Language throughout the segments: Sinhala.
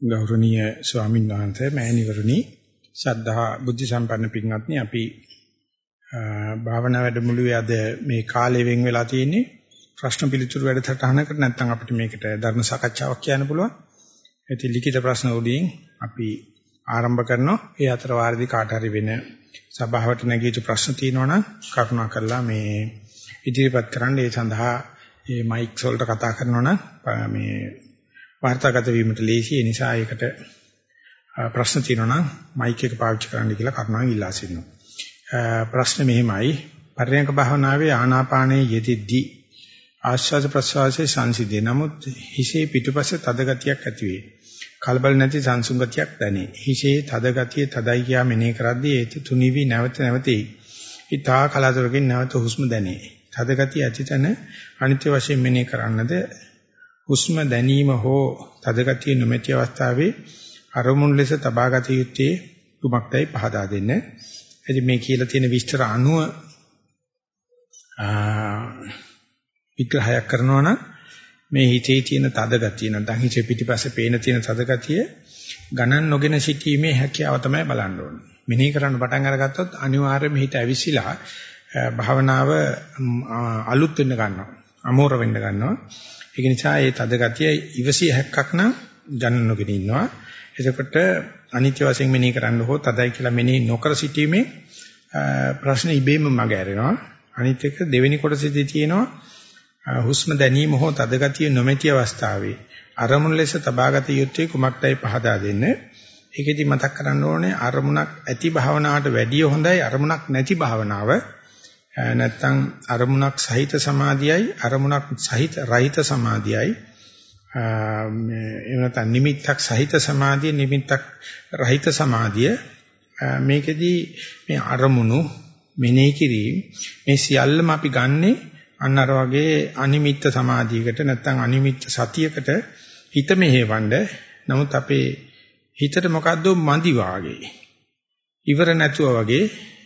ගෞරවනීය ස්වාමීන් වහන්සේ මෑණිවරණි ශ්‍රද්ධා බුද්ධ සම්පන්න පින්වත්නි අපි භාවනා වැඩමුළුවේ අද මේ කාලේ වෙන් වෙලා තියෙන්නේ ප්‍රශ්න පිළිතුරු වැඩසටහනකට නැත්නම් අපිට මේකට ධර්ම සාකච්ඡාවක් කියන්න පුළුවන්. ඉතින් ලිඛිත ප්‍රශ්න වලින් අපි ආරම්භ කරනවා. ඒ අතර වාරදි කාට හරි වෙන සභාවට නැගී සිටු ප්‍රශ්න තියෙනවා නම් කරුණාකරලා මේ ඉදිරිපත් කරන්න. ඒ සඳහා මේ මයික්ස් වලට කතා කරනවා නම් මේ වාර්තාගත වීමට ලේසි. ඒ නිසා ඒකට ප්‍රශ්න තියෙනවා නම් මයික් එක පාවිච්චි කරන්න කියලා කරුණාවෙන් ඉල්ලා සිටිනවා. ප්‍රශ්න මෙහිමයි. පරයන්ක භාවනාවේ ආනාපානයේ යෙදෙද්දී ආශ්වාස ප්‍රශ්වාසයේ සංසිඳේ. නමුත් හිසේ පිටුපස තද ගතියක් ඇති වේ. කලබල නැති සංසුන් ගතියක් දැනේ. හිසේ තද ගතිය තදයි කියා මෙනෙහි කරද්දී ඒ තුනිවි නැවත නැවතී. ඊතා කලාතුරකින් නැවත හුස්ම දැනේ. තද ගතිය ඇතිතන අනිත්‍ය වශයෙන් මෙනෙහි කරන්නද හුස්ම දැනීම හෝ තද ගතිය නොමැති අවස්ථාවේ අරමුණු ලෙස තබා ගත යුත්තේ කුමක්දයි පහදා දෙන්න. ඉතින් මේ කියලා තියෙන විස්තර අනුව විග්‍රහයක් කරනවා නම් මේ හිතේ තියෙන තද ගතිය නැත්නම් හිතේ පිටිපස්සේ පේන තියෙන තද ගතිය ගණන් නොගෙන සිටීමේ හැකියාව තමයි බලන්න ඕනේ. මෙනෙහි කරන්න පටන් අරගත්තොත් අනිවාර්යයෙන්ම හිත ඇවිසිලා භාවනාව අලුත් වෙන්න ගන්නවා. අමෝර වෙන්න ගන්නවා. ඒක නිසා ඒ තද ගතිය ඉවසිය හැක්කක් නම් ගණන් නොගෙන ඉන්නවා. එතකොට අනිත්‍ය වශයෙන් මෙනෙහි කරන්න හෝ තදයි කියලා මෙනෙහි නොකර සිටීමේ ප්‍රශ්න ඉබේම මග ඇරෙනවා. අනිත් එක දෙවෙනි කොටසේදී තියෙනවා හුස්ම දැනීම හෝ තද ගතිය නොමැති අවස්ථාවේ අරමුණු ලෙස තබාගත යුත්තේ කුමක්දයි පහදා දෙන්න. ඒකෙදි මතක් කරන්න ඕනේ අරමුණක් ඇති භාවනාවට වැඩිය හොඳයි අරමුණක් නැති භාවනාව. නැත්තම් අරමුණක් සහිත සමාධියයි අරමුණක් සහිත රහිත සමාධියයි. එහෙම නැත්නම් නිමිත්තක් සහිත සමාධිය නිමිත්තක් රහිත සමාධිය. මේකෙදි මේ අරමුණු මෙනෙහි කිරීම මේ සියල්ලම අපි ගන්නේ අන්න අර වගේ අනිමිත්ත සමාධියකට නැත්නම් අනිමිත්ත සතියකට හිත මෙහෙවන්න. නමුත් අපේ හිතට මොකද්ද මදි වාගේ ඉවර නැතුව වගේ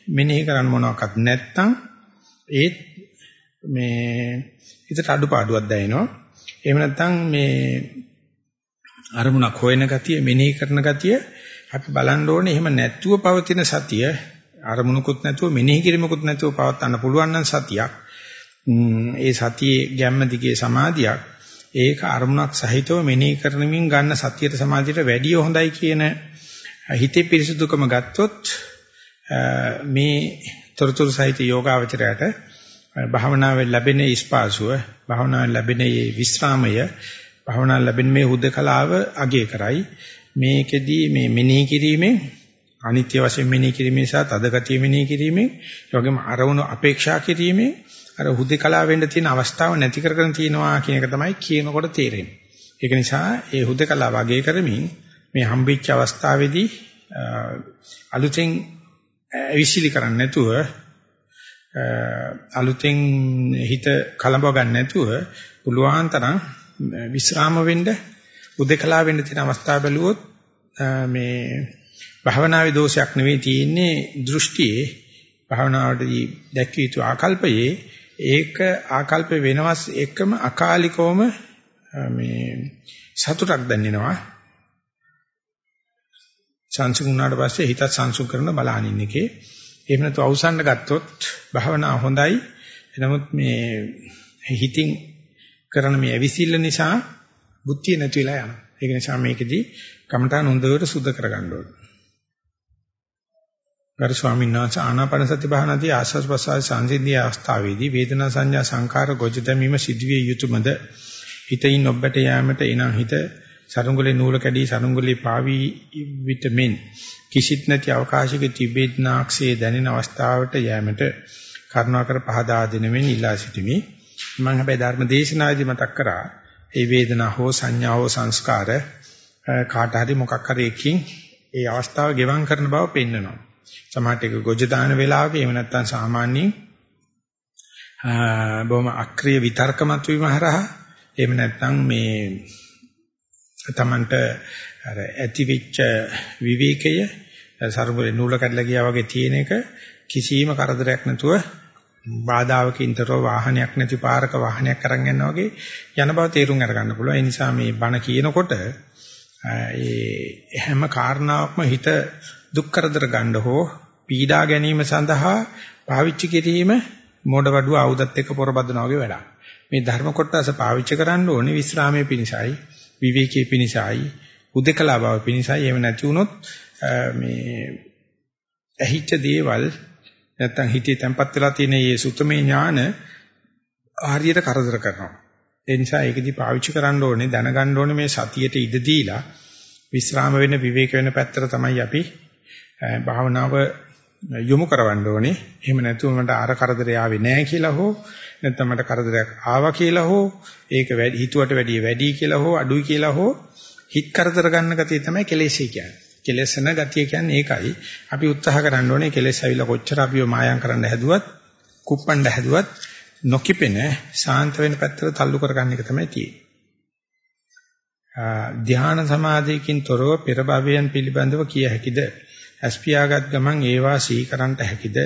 මෙනෙහි කරන්න මොනවාක්වත් නැත්නම් ඒත් මේ හිතට අඩුපාඩුවක් දැනෙනවා. එහෙම නැත්නම් මේ අරමුණක් හොයන ගතිය මෙනෙහි කරන ගතිය අපි බලන්න ඕනේ. එහෙම නැතුව පවතින සතිය අරමුණකුත් නැතුව මෙනෙහි කිරීමකුත් නැතුව පවත්වන්න පුළුවන් නම් සතියක්. ඒ සතියේ ගැම්ම දිගේ සමාධියක්. ඒක අරමුණක් සහිතව මෙනෙහි කරනමින් ගන්න සතියට සමාධියට වැඩිය හොඳයි කියන හිතේ පිරිසුදුකම ගත්තොත් මේ තොරතුරු සහිත යෝගාවචරයට භාවනාවෙන් ලැබෙන ස්පාසුව භාවනාවෙන් ලැබෙන මේ විස්රාමය භාවනාවෙන් ලැබෙන මේ හුදකලාව අගය කරයි මේකෙදී මේ මෙනෙහි කිරීමෙන් අනිත්‍ය වශයෙන් මෙනෙහි කිරීමේ සහ තද ගතිය මෙනෙහි කිරීමෙන් ඒ වගේම අරමුණු අපේක්ෂා කිරීමෙන් අර හුදකලාව වෙන්න තියෙන අවස්ථාව නැති කරගෙන තියෙනවා කියන එක තමයි කියනකොට තේරෙන්නේ. ඒක නිසා ඒ හුදකලාව අගය කරමින් මේ හම්බෙච්ච අවස්ථාවේදී අලුතෙන් විශ්ලි කරන්නේ නැතුව අලුතෙන් හිත කලඹ ගන්න නැතුව පුළුවන් තරම් විස්රාම වෙන්න උදකලා වෙන්න තියෙන අවස්ථාව බැලුවොත් මේ භාවනාවේ දෝෂයක් නෙවෙයි තියෙන්නේ දෘෂ්ටියේ. භාවනාවේදී දැක්විය යුතු ආකල්පයේ ඒක ආකල්ප වෙනවස් එකම අකාලිකවම මේ සතුටක් දැනෙනවා. සංසුන් වුණාට පස්සේ හිතත් සංසුන් කරන බලහනින් එකේ එහෙම නැතු අවසන්න ගත්තොත් භාවනාව හොඳයි. නමුත් මේ හිතින් කරන මේ ඇවිසිල්ල නිසා බුද්ධිය නැති වෙලා යනවා. ඒක නිසා මේකෙදි කමඨාන හොඳට සුද්ධ කරගන්න ඕනේ. ගරු ස්වාමීන් වහන්සේ ආනාපාන සති භාවනාදී ආස්වාස් ප්‍රසආස සංසිද්ධිය අවස්ථාවේදී වේදනා සංඥා සංකාර ගොජ දැමීම සිදුවිය යුතුයමද හිතින් ඔබට යෑමට එනම් හිත සරුංගලේ නූල කැඩී සරුංගලේ පාවි විටමින් කිසිත් නැති අවකාශයක තිබෙන්නාක්සේ දැනෙන අවස්ථාවට යෑමට කරුණාකර පහදා දෙනෙමින් ඉල්ලා සිටිමි. මම හැබැයි ධර්ම දේශනාදී මතක් කරා ඒ වේදනා හෝ සංඥා හෝ සංස්කාර කාට හරි මොකක් හරි එකකින් ඒ අවස්ථාව ගෙවම් කරන බව පෙන්වනවා. සමහරට ඒක ගොජ දාන වෙලාවක එහෙම නැත්නම් සාමාන්‍යයෙන් බොහොම අක්‍රීය විතර්කමත් වීම හරහා එහෙම නැත්නම් මේ තමන්ට අර ඇතිවිච්ච විවේකය සරුඹේ නූල කඩලා ගියා වගේ තියෙන එක කිසිම කරදරයක් නැතුව බාධාවකින්තරව වාහනයක් නැති පාරක වාහනයක් අරන් යනවා වගේ යන බව තේරුම් අරගන්න පුළුවන්. ඒ නිසා මේ බණ කියනකොට ඒ හැම කාරණාවක්ම හිත දුක් කරදර ගන්න හෝ පීඩා ගැනීම සඳහා පාවිච්චි කිරීම මෝඩවඩුව ආයුධත් එක්ක පොරබදනවා වගේ වැඩක්. මේ ධර්ම කොටස පාවිච්චි කරන්න ඕනේ විස්රාමයේ පිණිසයි, විවේකයේ පිණිසයි, උදකලා බව පිණිසයි. එහෙම නැති වුණොත් මේ ඇහිච්ච දේවල් නැත්තම් හිතේ තැම්පත් වෙලා තියෙන මේ සුතමේ ඥාන ආර්යයට කරදර කරනවා. ඒ නිසා ඒකදී පාවිච්චි කරන්න ඕනේ දැනගන්න ඕනේ මේ සතියට ඉඩ දීලා විස්රාම වෙන විවේක වෙන පැත්තට තමයි අපි භාවනාව යොමු කරවන්න ඕනේ. එහෙම නැතුව මට අර කරදරය ආවේ නැහැ කියලා හෝ නැත්නම් මට කරදරයක් ආවා කියලා හෝ ඒක හිතුවට වැඩිය වැඩි කියලා හෝ අඩුයි කියලා හෝ හිත කරදර ගන්න ගතිය තමයි කෙලෙසි කියන්නේ. කෙලෙසන ගතිය කියන්නේ ඒකයි. අපි උත්සාහ කරන්න ඕනේ කෙලෙස් ඇවිල්ලා කොච්චර අපිව මායම් කරන්න හැදුවත්, කුප්පණ්ඩ හැදුවත් නොකිපෙන සාන්ත වෙන පැත්තට තල්ලු කරගන්න එක තමයි තියෙන්නේ. ධ්‍යාන සමාධියකින් තොරව පෙර භවයන් පිළිබඳව කිය හැකිද? ඇස්පියාගත් ගමන් ඒවා සීකරන්ට හැකිද?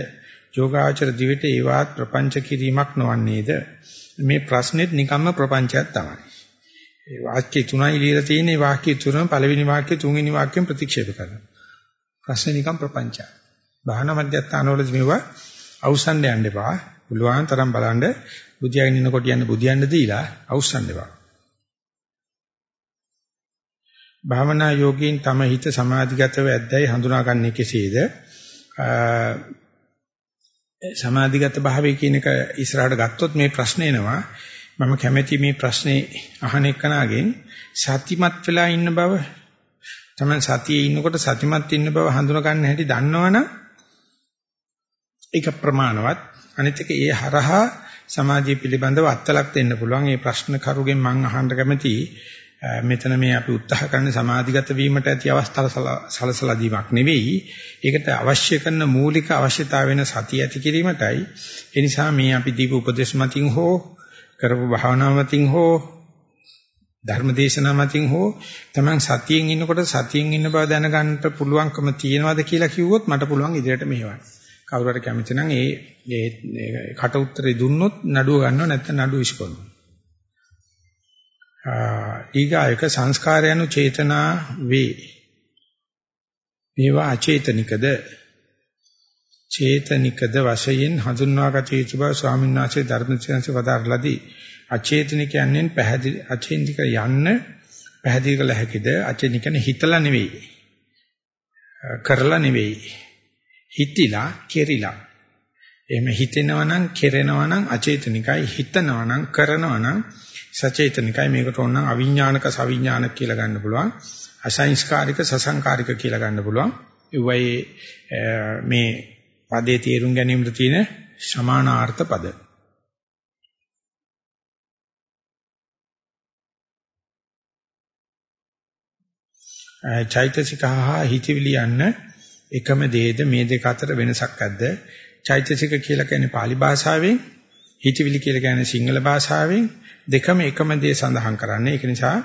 යෝගාචර දිවිට ඒවාත් ප්‍රපංච කිරීමක් නොවන්නේද? මේ ප්‍රශ්නෙත් නිකම්ම ප්‍රපංචයක් තමයි. ඒ වාක්‍ය තුනයි ලියලා තියෙන්නේ වාක්‍ය තුනම පළවෙනි වාක්‍ය තුන්වෙනි වාක්‍යයෙන් ප්‍රතික්ෂේප කරනවා. ප්‍රශ්නේ නිකම් ප්‍රපංචයක්. බාහන මධ්‍යස්ථානවලදී මේවා අවසන් යන්න එපා. පුළුවන් තරම් බලන්න බුදියාගෙන ඉන්නකොට යන්න බුදියන්න දීලා අවසන් එපා. භාවනා යෝගීන් තම හිත සමාධිගතව ඇද්දයි හඳුනාගන්නේ කෙසේද? සමාධිගත භාවය කියන එක ඉස්සරහට ගත්තොත් මේ ප්‍රශ්නේ එනවා. මම කැමැති මේ ප්‍රශ්නේ අහන එකනාගෙන් සතිමත් වෙලා ඉන්න බව තමයි සතියේ ඉන්නකොට සතිමත් ඉන්න බව හඳුනා ගන්න හැටි දන්නවනම් ඒක ප්‍රමාණවත්. අනිත් එක ඒ හරහා සමාජය පිළිබඳව අත්ලක් දෙන්න පුළුවන්. මේ ප්‍රශ්න කරුගෙන් මම අහන්න කැමතියි. මෙතන මේ අපි උත්සාහ කරන සමාධිගත වීමට ඇති අවස්ථාව සලසලා දීමක් නෙවෙයි. ඒකට අවශ්‍ය කරන මූලික අවශ්‍යතාව වෙන සතිය ඇති කිරීමටයි. ඒ නිසා මේ අපි දීප උපදේශ මතින් හෝ කරපු භාවනාව මතින් හෝ ධර්මදේශනා මතින් හෝ තමන් සතියෙන් ඉන්නකොට සතියෙන් ඉන්න බව දැනගන්න පුළුවන්කම තියෙනවද කියලා කිව්වොත් මට පුළුවන් ඉදිරියට මෙහෙවන්න. කවුරු හරි කැමති නම් ඒ ඒ කට උත්තරේ දුන්නොත් නඩුව ගන්නව නැත්නම් නඩුව විශ්කොනවා. ඊගායක සංස්කාරයන්ු චේතනා වේ. මේවා අචේතනිකද? චේතනිකද වශයෙන් හඳුන්වාගත යුතු බව ස්වාමීන් වහන්සේ ධර්මචර්යන්සේ වදාරලාදී අචේතනික යන්නේ පැහැදිලි අචේතනික යන්න පැහැදිලි කළ හැකිද? අචේතනිකන හිතලා නෙවෙයි. කරලා නෙවෙයි. හිතිලා කෙරිලා. එහෙම හිතෙනවා නම් කෙරෙනවා නම් අචේතනිකයි හිතනවා නම් කරනවා නම් සචේතනිකයි. මේකට ඕන නම් අවිඥානික සවිඥානික කියලා ගන්න පුළුවන්. අසංස්කාරික සසංකාරික කියලා ගන්න පුළුවන්. ඒ මේ පදේ තේරුම් ගැනීමට තියෙන සමානාර්ථ පද. චෛතසික හා හිතවිලි යන්න එකම දේද? මේ දෙක අතර වෙනසක් ඇද්ද? චෛතසික කියලා කියන්නේ pāli භාෂාවෙන් හිතවිලි කියලා කියන්නේ සිංහල භාෂාවෙන් දෙකම එකම දේ සඳහන් කරන්නේ. ඒක නිසා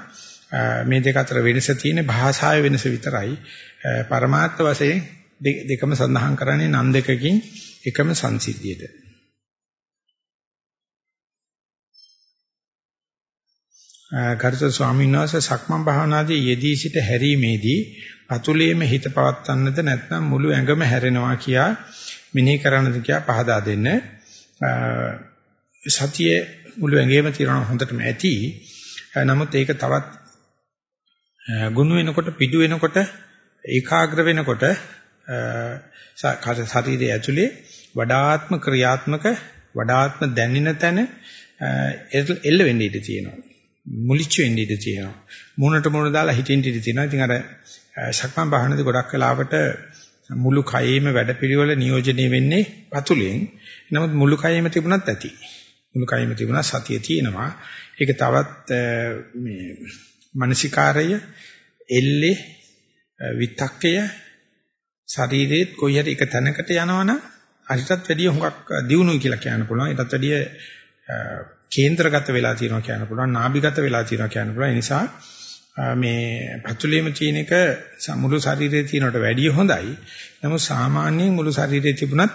මේ දෙක අතර වෙනස තියෙන්නේ භාෂාවේ වෙනස විතරයි. පරමාර්ථ වශයෙන් දෙකම සඳහන් කරන්නේ නම් දෙකකින් එකම සංසිද්ධියට. ගරුතර ස්වාමීන් වහන්සේ සක්මන් භාවනාදී යෙදී සිට හැරීමේදී අතුලේම හිත පවත්වන්නද නැත්නම් මුළු ඇඟම හැරෙනවා කියා මෙනෙහි කරන්නද කියා පහදා දෙන්න. සතියේ මුළු ඇඟේම තියෙනවා හොඳටම ඇති. නමුත් ඒක තවත් ගුණ වෙනකොට පිටු වෙනකොට ඒකාග්‍ර වෙනකොට ශරීරය ඇතුලේ වඩාත්ම ක්‍රියාත්මක වඩාත්ම දැනෙන තැන එල්ල වෙන්න ඉඩ තියෙනවා. මුලිච්ච වෙන්න ඉඩ තියෙනවා. මුණට මුණ දාලා හිටින්න ඉඩ තියෙනවා. ඉතින් අර ශක්මන් බහනදී ගොඩක් වෙලාවට මුළු කයෙම වැඩපිළිවෙල නියෝජනය වෙන්නේ පතුලෙන්. නමුත් මුළු කයෙම තිබුණත් ඇති. මුළු කයෙම තිබුණා සතිය තියෙනවා. ඒක තවත් මේ මානසිකාරය එල්ලේ විතක්කය ශරීරයේ කොයි හරි එක තැනකට යනවනම් අරිටත් වැඩිය හුඟක් දියුණුයි කියලා කියන්න පුළුවන්. ඊටත් වැඩිය කේන්ද්‍රගත වෙලා තියෙනවා කියන්න පුළුවන්. නාභිගත වෙලා තියෙනවා කියන්න පුළුවන්. ඒ නිසා මේ පතුලේම තියෙන එක මුළු ශරීරයේ තියෙනට වැඩිය හොඳයි. නමුත් සාමාන්‍යයෙන් මුළු ශරීරයේ තිබුණත්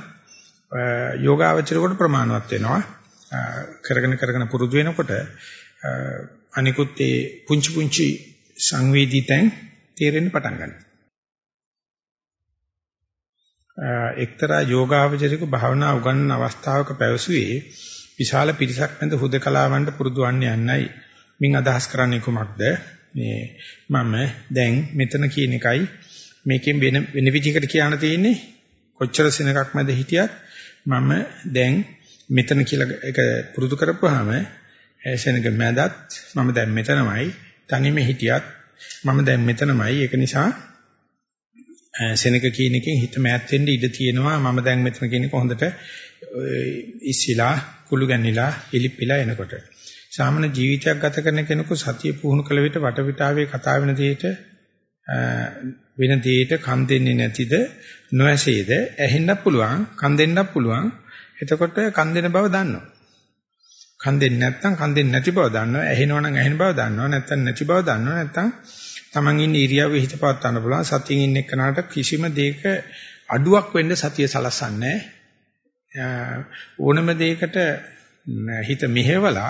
යෝගාවචරයට ප්‍රමාණවත් වෙනවා. කරගෙන කරගෙන පුරුදු වෙනකොට අනිකුත් ඒ පුංචි පුංචි සංවේදීතෙන් තේරෙන්න පටන් ගන්නවා. එක්තරා යෝගාවචරික භාවනා උගන්වන අවස්ථාවක පැවසුවේ විශාල පිරිසක් මැද හුදකලාවන්ට පුරුදු වන්නේ යන්නයි මින් අදහස් කරන්නේ කුමක්ද? මේ මම දැන් මෙතන කියන එකයි. මේකෙන් වෙන වෙන විදිහකට කියන්න තියෙන්නේ. කොච්චර සෙනගක් මැද හිටියත් මම දැන් මෙතන කියලා එක පුරුදු කරපුවාම සෙනග මැදත් මම දැන් මෙතනමයි. තනියම හිටියත් මම දැන් මෙතනමයි. ඒක නිසා සෙනග කියන එකෙන් හිත මෑත් වෙන්න ඉඩ තියෙනවා. මම දැන් මෙතන කියන එක හොඳට ඉස්සිලා කුළු ගැන්නිලා ඉලිප්පිලා එනකොට. සාමාන්‍ය ජීවිතයක් ගත කරන කෙනෙකු සතිය පුහුණු කළ විට වටපිටාවේ කතා වෙන දෙයට වෙන දෙයට කන් දෙන්නේ නැතිද? නොඇසෙයිද ඇහෙන්නත් පුළුවන් කන් දෙන්නත් පුළුවන්. එතකොට කන් දෙන බව දන්නවා කන් දෙන්නේ නැත්නම් කන් දෙන්නේ නැති බව දන්නවා ඇහෙනවා නම් ඇහෙන බව දන්නවා නැත්නම් නැති බව දන්නවා නැත්නම් Taman ඉන්නේ ඉරියව්වේ හිත පවත් ගන්න පුළුවන් සතියෙන් ඉන්න එක්කනට කිසිම දෙයක අඩුවක් වෙන්න සතිය සලසන්නේ ඕනම දෙයකට හිත මෙහෙवला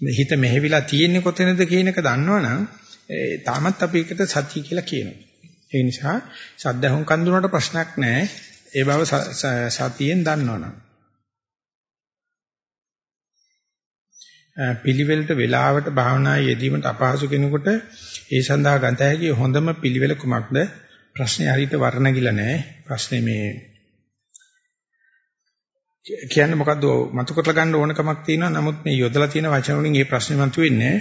හිත මෙහෙවිලා තියෙන්නේ කොතැනද කියන එක දන්නවනම් තාමත් අපි එකට සත්‍ය කියලා කියනවා. ඒ නිසා සද්දහුම් කන්දුනට ප්‍රශ්නයක් නැහැ. ඒ බව සතියෙන් දන්නවනම්. පිළිවෙලට වෙලාවට භාවනා යෙදීමට අපහසු කෙනෙකුට ඒ සඳහා ගත හැකි හොඳම පිළිවෙල කුමක්ද? ප්‍රශ්නේ හරියට වර්ණගිලා නැහැ. ප්‍රශ්නේ මේ කියන්නේ මොකද්ද? මතු කරලා ගන්න ඕනකමක් තියෙනවා. නමුත් මේ යොදලා තියෙන වචන වලින් මේ ප්‍රශ්නේ මතුවෙන්නේ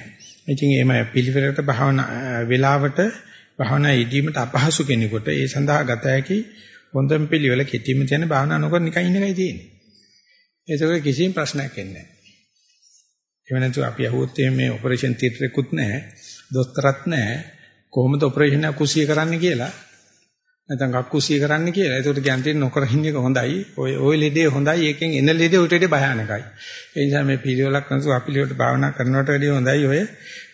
ඉතින් එහෙම පිළිවෙලට භාවනා වේලාවට භාවනා යෙදීමට අපහසු කෙනෙකුට ඒ සඳහා ගත හැකි හොඳම පිළිවෙල කෙටිම තියෙන භාවනා නොකර නිකන් ඉන්න එකයි තියෙන්නේ. ඒක කිසිම ප්‍රශ්නයක් එන්නේ නැහැ. එහෙම නැතු අපි අහුවොත් මේ ඔපරේෂන් තියටරෙකුත් නැහැ දොස්තරත් නැහැ කොහොමද ඔපරේෂන් එක කුසිය කරන්න කියලා නැත්නම් කක්කුසිය කරන්න කියලා. ඒකට කියන්නේ නොකර ඉන්න එක හොඳයි. ඔය ඔය ලෙඩේ හොඳයි. ඒකෙන් එන ලෙඩේ උට වඩා භයානකයි. ඒ නිසා මේ පිළිවෙලක් නැතුව අපි ලියට භාවනා කරනවට වැඩිය හොඳයි ඔය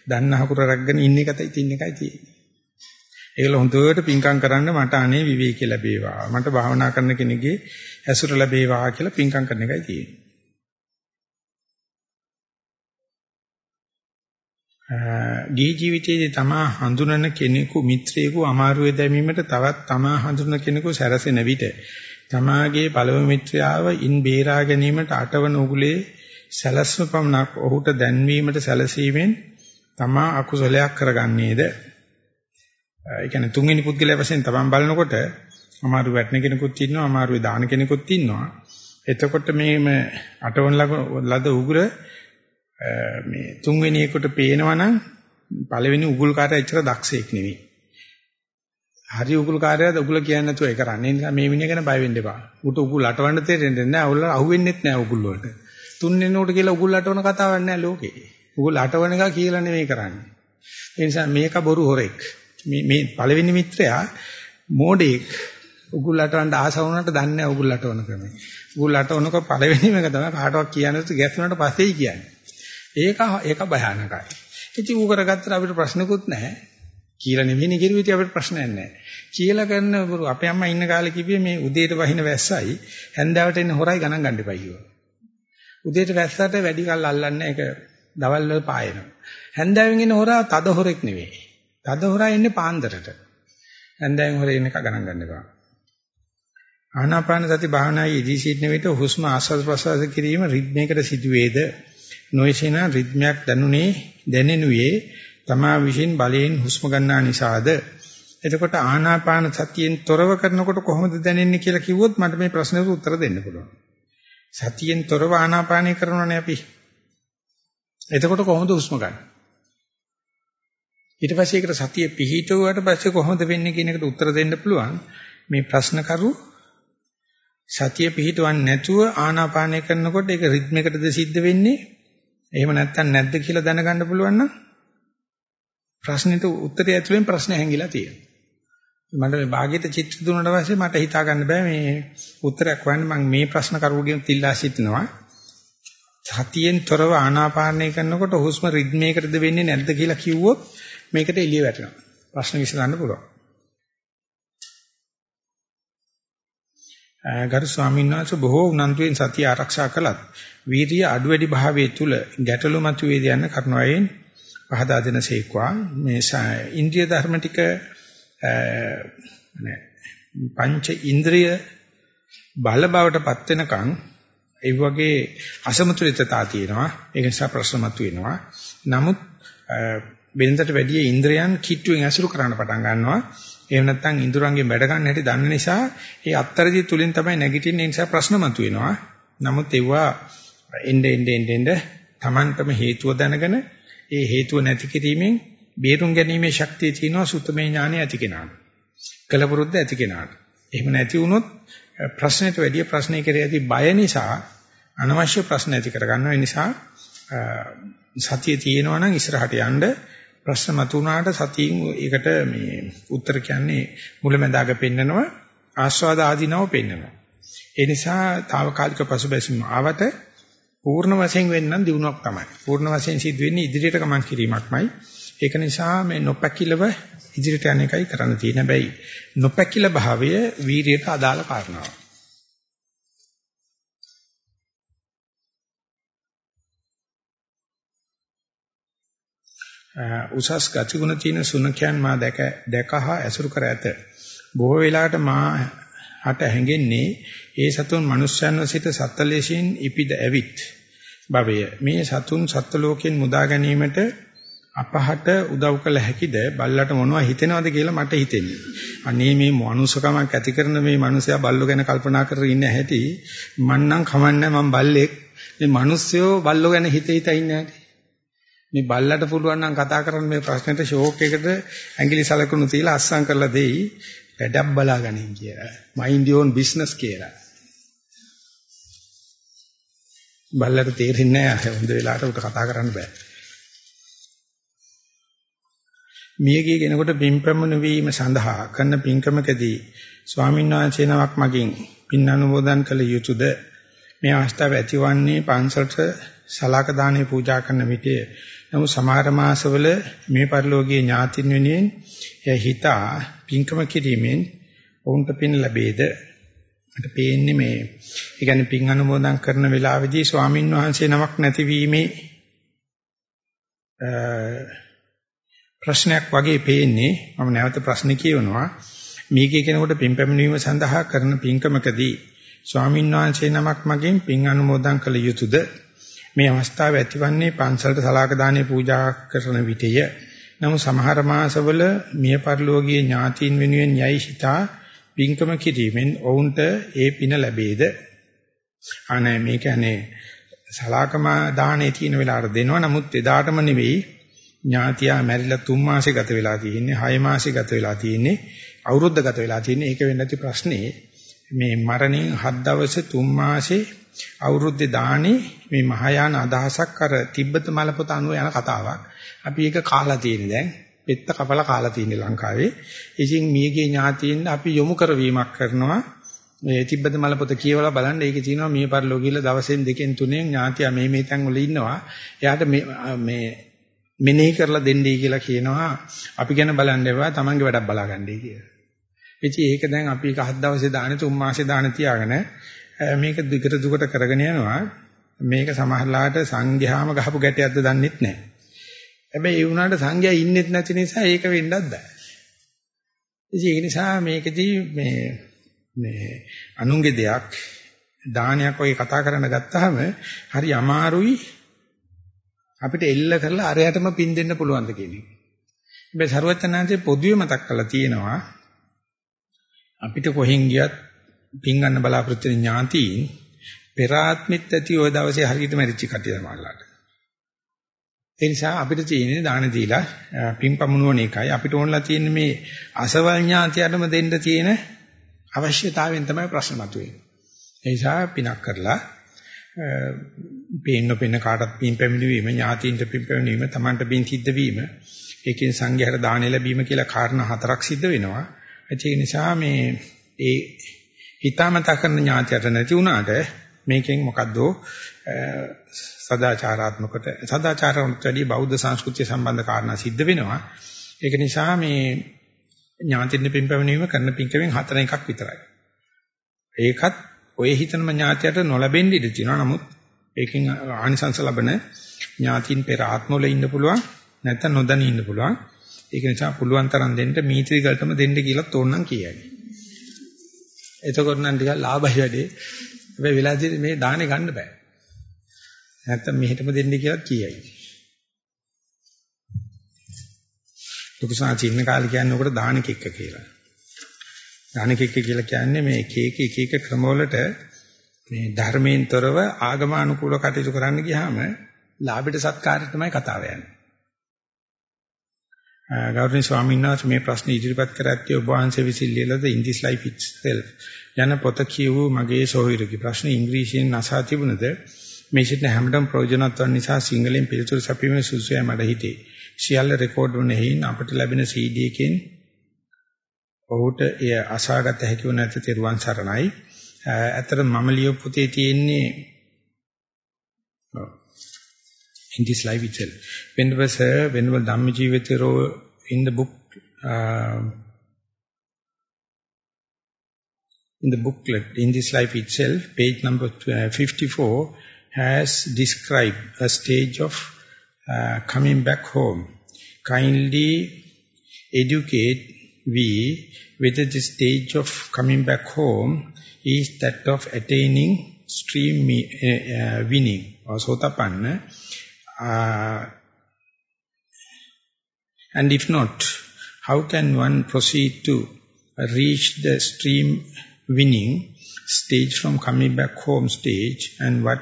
දන්න හකුර රැග්ගෙන ඉන්න එකයි තින්න එකයි තියෙන්නේ. ඒකල හොඳට පිංකම් කරන්න මට අනේ විවේකී ලැබේවා. මට භාවනා කරන කෙනෙක්ගේ ඇසුර ලැබේවා කියලා පිංකම් කරන එකයි තියෙන්නේ. ගිහි ජීවිතයේදී තමා හඳුනන කෙනෙකු මිත්‍රයෙකු අමාරුවේ දැමීමට තවත් තමා හඳුනන කෙනෙකු සැරසෙන විට තමාගේ පළව මිත්‍රාව ඉන් බේරා ගැනීමට අටවන උගුලේ සැලැස්ම පමණක් ඔහුට දැන්වීමට සැලසීමෙන් තමා අකුසලයක් කරගන්නේද? ඒ කියන්නේ තුන්වෙනි පුද්ගලයා වශයෙන් තමන් බලනකොට අමාරු වැටෙන කෙනෙකුත් ඉන්නවා අමාරුවේ දාන කෙනෙකුත් ඉන්නවා. එතකොට මේම අටවන ලද උගුර මේ තුන්වෙනි එකට පේනවනම් පළවෙනි උගුල්කාරයා එච්චර දක්ෂයෙක් නෙවෙයි. හරි උගුල්කාරයා උගුල කියන්නේ නැතුව ඒ කරන්නේ. ඒ නිසා මේ මිනිහ ගැන බය වෙන්න එපා. උට උගුල් අටවන්න තේරෙන්නේ නැහැ. අවුල අහුවෙන්නෙත් නැහැ උගුල් වලට. තුන්වෙනි උට කියලා උගුල් අටවන කතාවක් නැහැ ලෝකේ. උගුල් අටවන එක කියලා නෙවෙයි කරන්නේ. ඒ නිසා මේක බොරු හොරෙක්. මේ මේ පළවෙනි මිත්‍රයා මෝඩෙක්. උගුල් අටවන්න ආස වුණාට දන්නේ නැහැ උගුල් අටවන ක්‍රමය. උගුල් අටවනක පළවෙනිම එක තමයි කාටවත් කියන්නේ නැතු ගැස්සුණාට පස්සේයි කියන්නේ. ඒක ඒක භයානකයි. ඉතින් ඌ කරගත්තට අපිට ප්‍රශ්නකුත් නැහැ. කියලා නෙවෙයි කිරුවිට අපිට ප්‍රශ්නයක් නැහැ. කියලා කරන අපේ අම්මා ඉන්න කාලේ කිව්වේ මේ උදේට වහින වැස්සයි හැන්දාවට එන්න හොරයි ගණන් ගන්න එපා කිව්වා. උදේට වැස්සට වැඩි කල් අල්ලන්නේ ඒක දවල් වල පායනවා. හැන්දාවෙන් එන හොරා තද හොරෙක් නෙවෙයි. තද හොරා එන්නේ පාන්දරට. හැන්දාවෙන් හොරේ එන එක ගණන් ගන්න එපා. ආනාපාන සති භාවනායේ ඉදී සිටින විට හුස්ම ආස්වාද ප්‍රසවාස කිරීම රිද්මයකට සිදුවේද නොයසෙන රිද්මයක් දැනුනේ දැනෙනුයේ තමා විශ්ින් බලයෙන් හුස්ම ගන්නා නිසාද? එතකොට ආනාපාන සතියෙන් තොරව කරනකොට කොහොමද දැනෙන්නේ කියලා කිව්වොත් මට මේ ප්‍රශ්නෙට උත්තර දෙන්න පුළුවන්. සතියෙන් තොරව ආනාපානය කරනවනේ අපි. එතකොට කොහොමද හුස්ම ගන්න? ඊට පස්සේ ඒකට සතිය පිහිටුවාට පස්සේ කොහොමද වෙන්නේ කියන එකට උත්තර දෙන්න පුළුවන්. මේ ප්‍රශ්න කරු සතිය පිහිටවන්නේ නැතුව ආනාපානය කරනකොට ඒක රිද්මයකටද සිද්ධ වෙන්නේ? එහෙම නැත්නම් නැද්ද කියලා දැනගන්න පුළුවන් නම් ප්‍රශ්නෙට උත්තරය ඇතුලෙන් ප්‍රශ්න හැංගිලා තියෙනවා. මට මේ භාගිත චිත්‍ර දුන්නාට පස්සේ මට හිතා ගන්න බෑ මේ උත්තරයක් හොයන්න මම මේ ප්‍රශ්න කරුගෙන් තිල්ලා සිටිනවා. සතියෙන් තොරව ආනාපානය කරනකොට හුස්ම රිද්මයකටද වෙන්නේ නැද්ද කියලා කිව්වොත් මේකට එළිය වැටෙනවා. ප්‍රශ්න විසඳන්න පුළුවන්. ගරු ස්වාමීන් වහන්සේ බොහෝ උනන්දුවෙන් සතිය ආරක්ෂා කළත් වීර්ය අඩු වැඩි භාවයේ තුල ගැටලු මතුවේද යන කරුණාවෙන් පහදා දෙනසේක්වා මේ ඉන්ද්‍රිය ධර්ම ටික පංච ඉන්ද්‍රිය බල බවටපත් වෙනකන් ඒ වගේ අසමතුලිතතා තියෙනවා. ඒක නිසා ප්‍රශ්න මතුවෙනවා. නමුත් වෙනදට වැඩිය ඉන්ද්‍රයන් කිට්ටුවෙන් ඇසුරු කරන්න පටන් ගන්නවා. එහෙම නැත්නම් ඉඳුරංගෙන් වැඩ ගන්න හැටි දන්න නිසා ඒ අත්තරදි තුලින් තමයි නැගිටින්නේ නිසා ප්‍රශ්න මතුවෙනවා නමුත් ඒවා එnde ende ende ende Tamanටම හේතුව දැනගෙන ඒ හේතුව නැති කිරීමෙන් බේරුම් ගැනීමේ ශක්තිය තියෙනවා සුත්තමේ ඥානෙ ඇති කෙනාට. කලපුරුද්ද ඇති කෙනාට. එහෙම නැති වුණොත් ප්‍රශ්නෙට වැඩිය ප්‍රශ්නේ කෙරේ ඇති බය නිසා අනවශ්‍ය ප්‍රශ්න ඇති කරගන්නවා. ඒ නිසා සතිය තියෙනවා නම් ඉස්සරහට යන්න ප්‍රශ්න මතුණාට සතියෙන් ඒකට මේ උත්තර කියන්නේ මුලැමැදාග පෙන්නනවා ආස්වාද ආධිනව පෙන්නනවා. ඒ නිසා తాවකාලික පසුබැසීම ආවට පූර්ණ වශයෙන් වෙන්නම් දිනුවක් තමයි. පූර්ණ වශයෙන් සිද්ධ වෙන්නේ ඉදිරියට ගමන් කිරීමක්මයි. ඒක නිසා මේ නොපැකිලව ඉදිරියට යන එකයි කරන්න තියෙන. හැබැයි නොපැකිල භාවය වීරියට අදාළ කාරණාවක්. උසස් ගතිගුණ තියෙන සුනඛයන් මා දැක දැකහ ඇසුරු කර ඇත. බොහෝ වෙලාවට මා හට හැඟෙන්නේ ඒ සතුන් මනුෂ්‍යයන්ව සිට සත්ත්වලේශින් ඉපිද ඇවිත් භවය. මේ සතුන් සත්ත්ව ලෝකෙන් මුදා ගැනීමට අපහට උදව් කළ හැකිද? බල්ලට මොනවද හිතෙනවද කියලා මට හිතෙන්නේ. අනේ මේ මනුස්සකමක් ඇති කරන මේ මනුස්සයා බල්ලෝ ගැන කල්පනා කරගෙන ඉන්න හැටි මන්නම් කමන්නේ මම බල්ලෙක්. මේ මිනිස්සුયો බල්ලෝ ගැන හිත හිත ඉන්නේ නැහැටි. මේ බල්ලට පුළුවන් නම් කතා කරන්න මේ ප්‍රශ්නෙට ෂෝක් එකට ඇඟිලි සලකුණු තියලා අස්සම් කරලා දෙයි. වැඩක් බලාගනින් කියලා. mind your own business කියලා. බල්ලට තේරෙන්නේ නැහැ හොඳ වෙලාවට උට කතා කරන්න බෑ. මියගිය කෙනෙකුට පින්පැමුණු වීම සඳහා කරන පින්කමකදී ස්වාමීන් වහන්සේ නමක් මගින් පින් අනුමෝදන් කළ යුතුයද මේ අවස්ථාව ඇතිවන්නේ පන්සලට සලාක දානේ පූජා කරන විටය. නමුත් සමහර මාසවල මේ පරිලෝකීය ඥාතින් වෙනුවෙන් එය හිතා පින්කම කිරීමෙන් ඔවුන්ට පින් ලැබේද? මට පේන්නේ මේ. ඒ කියන්නේ පින් අනුමෝදන් කරන වෙලාවේදී ස්වාමින් වහන්සේ නමක් නැතිවීමේ ප්‍රශ්නයක් වගේ පේන්නේ. මම නැවත ප්‍රශ්න කියවනවා. මේකේ කෙනෙකුට පින් පැමිණීම සඳහා කරන පින්කමකදී ස්වාමින් වහන්සේ නමක් මගෙන් පින් අනුමෝදන් කළ යුතුයද? මේ අවස්ථාව ඇතිවන්නේ පන්සලට සලාක දානේ පූජා කරන විටය. නමුත් සමහර මාසවල මිය පරලෝකීය ඥාතීන් වෙනුවෙන් යයි හිතා පින්කම කිරීමෙන් ඔවුන්ට ඒ පින ලැබේද? අනේ මේ කියන්නේ සලාකම දානේ තියෙන වෙලාවට දෙනවා. නමුත් එදාටම නෙවෙයි. ඥාතියා මැරිලා 3 මාසෙ ගත වෙලා තියෙන්නේ 6 මාසෙ ගත වෙලා තියෙන්නේ අවුරුද්ද ගත වෙලා තියෙන්නේ. ඒක වෙන්නේ නැති ප්‍රශ්නේ. මේ මරණින් 7 දවසේ 3 මාසේ අවුරුද්දේ දානේ මේ මහායාන අදහසක් අර තිබ්බත මලපොත අනුව යන කතාවක්. අපි ඒක කාලා තියෙන දැන් පෙත්ත කපලා කාලා තියෙන ලංකාවේ. ඉතින් මියගේ ඥාතීන් අපි යොමු කරවීමක් කරනවා. මේ තිබ්බත මලපොත කියවලා බලන්න ඒකේ තියෙනවා මිය පරලෝ කියලා දවසෙන් දෙකෙන් තුනෙන් ඥාතියා මේ මේ තැන් වල ඉන්නවා. එයාට මේ මෙනෙහි කරලා දෙන්නයි කියලා කියනවා. අපි ගැන බලන්න එපා තමන්ගේ වැඩක් බලාගන්නයි කියලා. ඉතින් ඒක දැන් අපි එක හත් දවසේ දානේ තුන් මාසේ දානේ තියාගෙන මේක දිගට දුකට කරගෙන යනවා. මේක සමහරලාට සංඝයාම ගහපු ගැටයක්ද දන්නෙත් නැහැ. හැබැයි ඒ වුණාට සංඝයා ඉන්නෙත් නැති නිසා ඒක වෙන්නත් බෑ. ඉතින් ඒ නිසා මේකදී මේ මේ අනුන්ගේ දෙයක් දානයක් වගේ කතා කරන්න ගත්තාම හරි අමාරුයි අපිට එල්ල කරලා අරයටම පින් දෙන්න පුළුවන් ද කියන එක. හැබැයි ਸਰවඥාන්සේ පොදුවේ මතක් කරලා තියෙනවා අපිට කොහෙන් ගියත් පින් ගන්න බලාපොරොත්තු වෙන ඥාතීන් පෙර ආත්මෙත් ඇති ওই දවසේ හරියට මැරිච්ච කටිය සමහරලාට. ඒ නිසා අපිට තියෙන්නේ දාන දීලා පින් පමුණුවන එකයි අපිට ඕනලා තියෙන්නේ මේ අසවල් ඥාතියටම දෙන්න තියෙන අවශ්‍යතාවයෙන් තමයි ප්‍රශ්න මතුවෙන්නේ. ඒ නිසා පිනක් කරලා පේන්න පේන කාටත් පින් පැමිණීම ඥාතීන්ට පින් පැමිණීම Tamanට පින් සිද්ධ වීම ඒකෙන් සංඝයාට දාන ලැබීම කියලා කාරණා හතරක් සිද්ධ වෙනවා. ඒ නිසා මේ ඒ හිතාමතා කරන ඥාතියට නැති වුණාට මේකෙන් මොකද්ද සදාචාරාත්මකට සදාචාරවලට වැඩි බෞද්ධ සංස්කෘතිය සම්බන්ධ කාරණා සිද්ධ වෙනවා. ඒක නිසා මේ ඥාතින් පින්පැවණීම කරන පින්කමෙන් හතර එකක් විතරයි. ඒකත් ඔය හිතනම ඥාතියට නොලැබෙන්න ඉඩ තියෙනවා. නමුත් ඒකෙන් ආනිසංස ලැබෙන ඥාතින් පෙර ආත්මවල ඉන්න පුළුවන්. නැත්නම් නොදැනී ඉන්න පුළුවන්. ඒක නිසා පුළුවන් තරම් දෙන්න මීත්‍රිකල්ටම දෙන්න කියලා තෝරනම් කියයි. එතකොට නම් ටිකක් ලාභයි වැඩි. හැබැයි වෙලාදී මේ දාහනේ ගන්න බෑ. නැත්තම් මෙහෙටම දෙන්න කියලා කියයි. ලොකු සාචින්න කාලේ කියන්නේ උකට දාන කික්ක කියලා. දාන කික්ක කියලා කියන්නේ මේ එක එක එක එක ක්‍රමවලට මේ ධර්මයෙන් තොරව ආගම අනුකූල කටයුතු කරන්න ගියාම ලාභයට සත්කාරය තමයි කතාව යන්නේ. Uh, ගෞරවනීය ස්වාමීන් වහන්සේ මේ ප්‍රශ්න ඉදිරිපත් කර ඇත්තේ ඔබ වහන්සේ විසින් ලියලාද in this life itself යන පොත කියවූ මගේ සොහිරකි ප්‍රශ්න ඉංග්‍රීසියෙන් අසා තිබුණද මේ සිට හැමදම් ප්‍රයෝජනවත් වන නිසා සිංහලෙන් පිළිතුරු සැපීමේ සුසුය මට හිතේ. සියල්ල රෙකෝඩ් වුණ හේයින් අපට ලැබෙන CD එකෙන් ඔහුට එය අසාගත හැකි වුණ නැති තෙරුවන් සරණයි. Uh, ඇත්තට මම ලියපු පොතේ තියෙන්නේ in this life itself. When was uh, when was in the book uh, in the booklet in this life itself, page number 54 has described a stage of uh, coming back home. Kindly educate we whether the stage of coming back home is that of attaining stream uh, winning or sotapanna uh, and if not, how can one proceed to reach the stream winning stage from coming back home stage? And what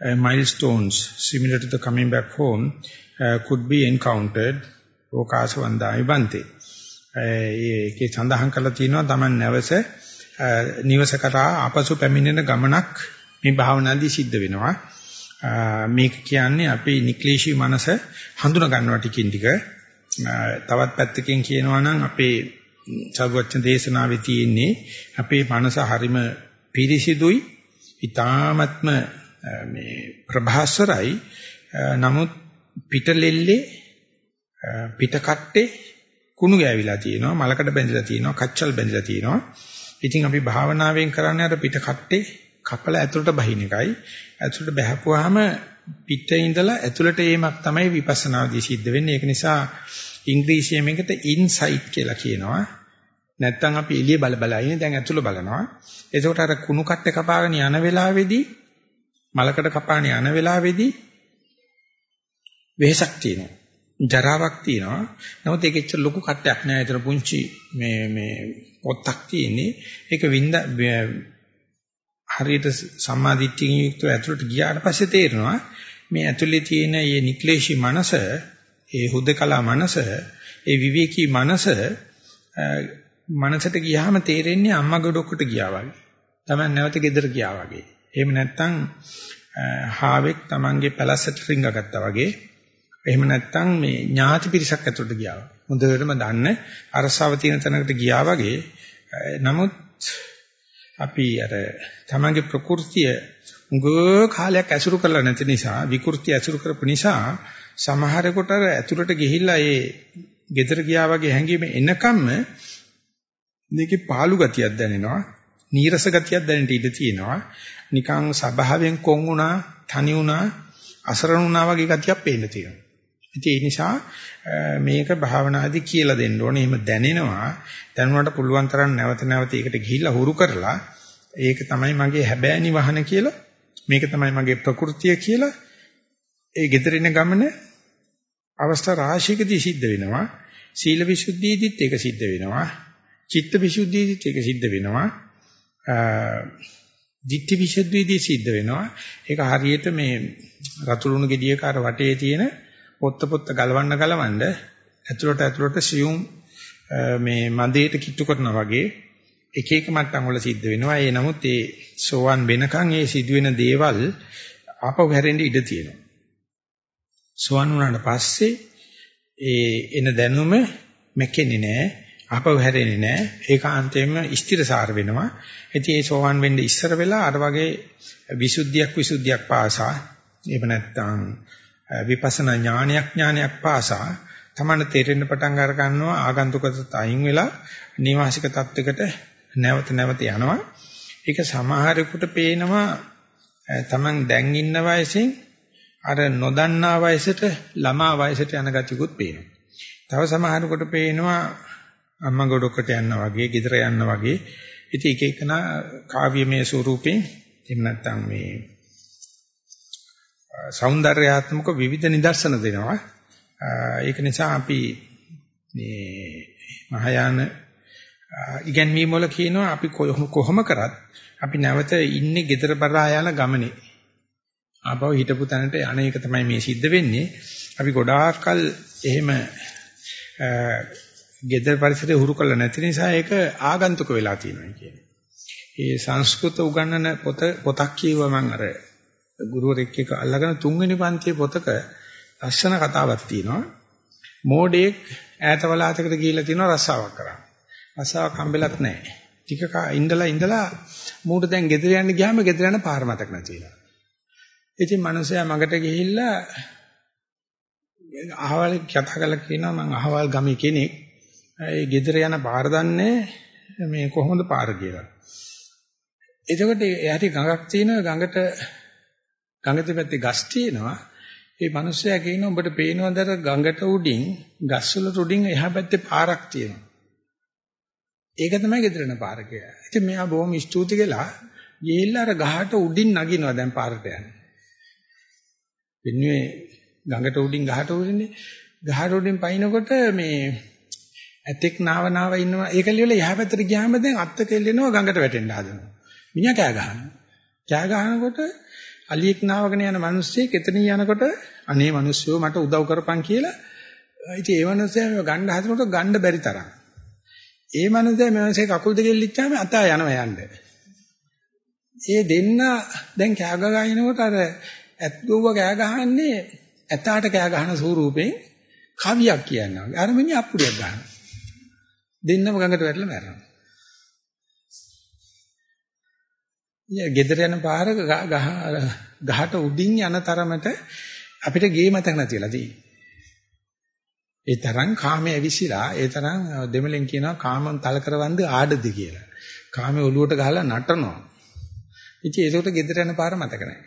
uh, milestones similar to the coming back home uh, could be encountered? ඕකාසවන්දායි බන්තේ uh, ඒකේ සඳහන් කරලා තියෙනවා Taman නැවස uh, නිවස කරා ආපසු පැමිණෙන ගමනක් මේ භාවනාදී සිද්ධ වෙනවා. මේක කියන්නේ අපේ නික්ලේශී මනස හඳුනා ගන්නවා ටිකින් ටික. තවත් පැත්තකින් කියනවා නම් අපේ සර්වඥ දේශනාවේ තියෙන්නේ අපේ මනස හරිම පිරිසිදුයි, ඊ타ත්ම මේ ප්‍රභාස්වරයි. නමුත් පිටලෙල්ලේ පිටකට්ටේ කුණු ගෑවිලා තියෙනවා, මලකඩ බැඳිලා තියෙනවා, කච්චල් බැඳිලා තියෙනවා. ඉතින් අපි භාවනාවෙන් කරන්නේ අර පිටකට්ටේ කපල ඇතුළට බහින එකයි. ඇතුළට බහපුවාම පිටේ ඉඳලා ඇතුළට ඒමක් තමයි විපස්සනාදී සිද්ධ වෙන්නේ. ඒක නිසා ඉංග්‍රීසියෙන් මේකට ඉන්සයිට් කියලා කියනවා. නැත්තම් අපි එළිය බල බල ඉන්නේ දැන් ඇතුළ බලනවා. එතකොට අර කුණු කට්ටේ කපාගෙන යන වෙලාවේදී මලකට කපාගෙන යන වෙලාවේදී වෙහසක් තියෙනවා. ජරාවක් තියෙනවා. නමුත් ඒක එච්චර ලොකු කට්ටයක් නෑ. ඒතර පුංචි මේ මේ පොත්තක් තියෙන්නේ. ඒක වින්ද හරියට සම්මාදිට්ඨියෙන් යුක්තව ඇතුළට ගියාට පස්සේ තේරෙනවා මේ ඇතුළේ තියෙන මේ නික්ලේශී මනස, ඒ හුදකලා මනස, ඒ විවේකී මනස මනසට ගියාම තේරෙන්නේ අම්මා ගොඩකට ගියා වගේ. Taman නැවත ගෙදර ගියා වගේ. එහෙම නැත්නම් හාවෙක් Tamanගේ පැලැස්සට රිංගගත්තා වගේ. එහෙම නැත්නම් මේ ඥාති පිරිසක් ඇතුළට ගියා. හොඳටම දන්න අරසාව තියෙන තැනකට ගියා වගේ. නමුත් අපි අර තමන්ගේ ප්‍රകൃතිය උග කාලයක් ඇසුරු කරලා නැති නිසා විකෘති ඇසුරු කරපු නිසා සමහරෙකුට අර ඇතුළට ගිහිල්ලා ඒ ගෙදර ගියා වගේ හැඟීම එනකම්ම මේකේ පාළු ගතියක් දැනෙනවා නීරස ගතියක් දැනෙන්න ඉඩ තියෙනවා. නිකන් සබාවෙන් කොන් වුණා තනි වුණා අසරණ වුණා වගේ ගතියක් පේන්න තියෙනවා. ඉතින් ඒ නිසා මේක භාවනාදී කියලා දෙන්න ඕනේ. එහෙම දැනෙනවා. දැනුණාට පුළුවන් තරම් නැවත නැවත ඒකට ගිහිල්ලා හුරු කරලා ඒක තමයි මගේ හැබෑනි වහන කියලා. මේක තමයි මගේ ප්‍රകൃතිය කියලා. ඒ gedirin ගමන අවස්ථා රාශියකදී සිද්ධ වෙනවා. සීල විසුද්ධියදීත් ඒක සිද්ධ වෙනවා. චිත්ත විසුද්ධියදීත් ඒක සිද්ධ වෙනවා. ditthi විසුද්ධියදී සිද්ධ වෙනවා. ඒක හරියට මේ රතුළුණු ගෙඩියක අර වටේ තියෙන පොත්ත පොත්ත ගලවන්න ගලවන්න ඇතුළට ඇතුළට සියුම් මේ මදේට කිට්ටු කරනවා වගේ එක එක මට්ටම් වල සිද්ධ වෙනවා. ඒ නමුත් ඒ සෝවන් වෙනකන් ඒ සිදුවෙන දේවල් ආපහු හැරෙන්න ඉඩ තියෙනවා. සෝවන් වුණාට පස්සේ ඒ එන දැනුම මැකෙන්නේ නැහැ. ආපහු හැරෙන්නේ නැහැ. ඒකාන්තයෙන්ම ස්ථිරසාර වෙනවා. ඉතින් ඒ සෝවන් වෙන්න ඉස්සර වෙලා අර වගේ විසුද්ධියක් විසුද්ධියක් පාසා එහෙම නැත්නම් විපස්සනා ඥානයක් ඥානයක් පාසා තමන්න තේරෙන්න පටන් අර ගන්නවා ආගන්තුකත අයින් වෙලා නිවාසික තත්වයකට නැවත නැවත යනවා ඒක සමහරෙකුට පේනවා තමන් දැන් ඉන්න වයසෙන් අර නොදන්නා වයසට ළමා වයසට යන ගතියකුත් පේනවා. තව සමහරකට පේනවා අම්මා ගොඩකට යනවා වගේ, ගෙදර යනවා වගේ. ඉතින් එක එකන කාව්‍යමය ස්වරූපෙන් එහෙම නැත්නම් මේ సౌందర్යාත්මක විවිධ නිදර්ශන දෙනවා. ඒක නිසා අපි මේ මහායාන ඉගැන්වීම් වල කියනවා අපි කොහොම කරත් අපි නැවත ඉන්නේ gedara bara යන ගමනේ. ආපහු හිටපු තැනට යන එක තමයි මේ සිද්ධ වෙන්නේ. අපි ගොඩාක්කල් එහෙම gedara පරිසරය හුරු කරලා නැති නිසා ඒක ආගන්තුක වෙලා තියෙනවා කියන්නේ. ඒ සංස්කෘත උගන්නන පොත පොතක් කියව මම අර ගුරුවරෙක් එක්ක අල්ලගෙන තුන්වෙනි පන්තියේ පොතක ලස්සන කතාවක් තියෙනවා. මෝඩෙක් ඈත වලාතකට ගිහිල්ලා තියෙනවා රස්සාවක් කරා. රස්සාවක් හම්බෙලත් නැහැ. ටික ඉඳලා ඉඳලා මූට දැන් ගෙදර යන්න ගියාම ගෙදර යන පාර මතක නැතිලා. ඉතින් මනුස්සයා මගට ගිහිල්ලා අහවල් කතා කරලා කියනවා මං අහවල් ගමේ කෙනෙක්. ඒ ගෙදර යන පාර දන්නේ මේ කොහොමද පාර කියලා. එතකොට එයාට ගඟක් තියෙනවා ගඟට ගඟ දෙපැත්තේ ගස් තියෙනවා. ඒ මිනිස්සයා කියනවා උඹට පේනවද අර ගඟට උඩින් ගස්වල උඩින් එහා පැත්තේ පාරක් තියෙනවා. ඒක තමයි ගෙදරන පාර කියලා. ඉතින් මෙයා බොහොම ස්තුති කළා. ගිහිල්ලා අර ගහට උඩින් නගිනවා දැන් පාරට යන්නේ. වෙන්නේ ගඟට උඩින් ගහට උඩින්නේ. ගහට උඩින් පයින්නකොට මේ ඇතෙක් නාව නාව ඉන්නවා. ඒක ලියලා එහා පැත්තට ගියාම දැන් අත්ත කෙල්ලෙනවා ගඟට වැටෙන්න හදනවා. මිනිහා කෑ ගහනවා. කෑ ගහනකොට අලියෙක් නාවගෙන යන මිනිස්සෙක් එතනින් යනකොට අනේ මිනිස්සුયો මට උදව් කරපන් කියලා ඉතින් ඒ මිනිස්සයා මේ ගණ්ඩ හදනකොට ගණ්ඩ බැරි තරම්. ඒ මිනිස්සයා මේ මිනිස්සේ කකුල් දෙක ඉල්ලිච්චාම අතා යනවා යන්න. ඒ දෙන්න දැන් කෑ ගගනකොට අර ඇත්දුව කෑ ගහන්නේ ඇතාට කෑ ගහන ස්වරූපෙන් කවියක් කියනවා. අර මිනිහ අප්පුඩියක් ගන්නවා. දෙන්නම ගඟට වැටලා මැරෙනවා. ගෙදර යන පාර ගහට උඩින් යන තරමට අපිට ගේ මතක නැතිලා තියෙනවා. ඒ තරම් කාමයේ ඇවිසිලා ඒ තරම් දෙමලෙන් කියනවා කාමම් තල කරවන්ද ආඩද කියලා. කාමයේ ඔලුවට ගහලා නටනවා. ඉතින් ඒකට ගෙදර යන පාර මතක නැහැ.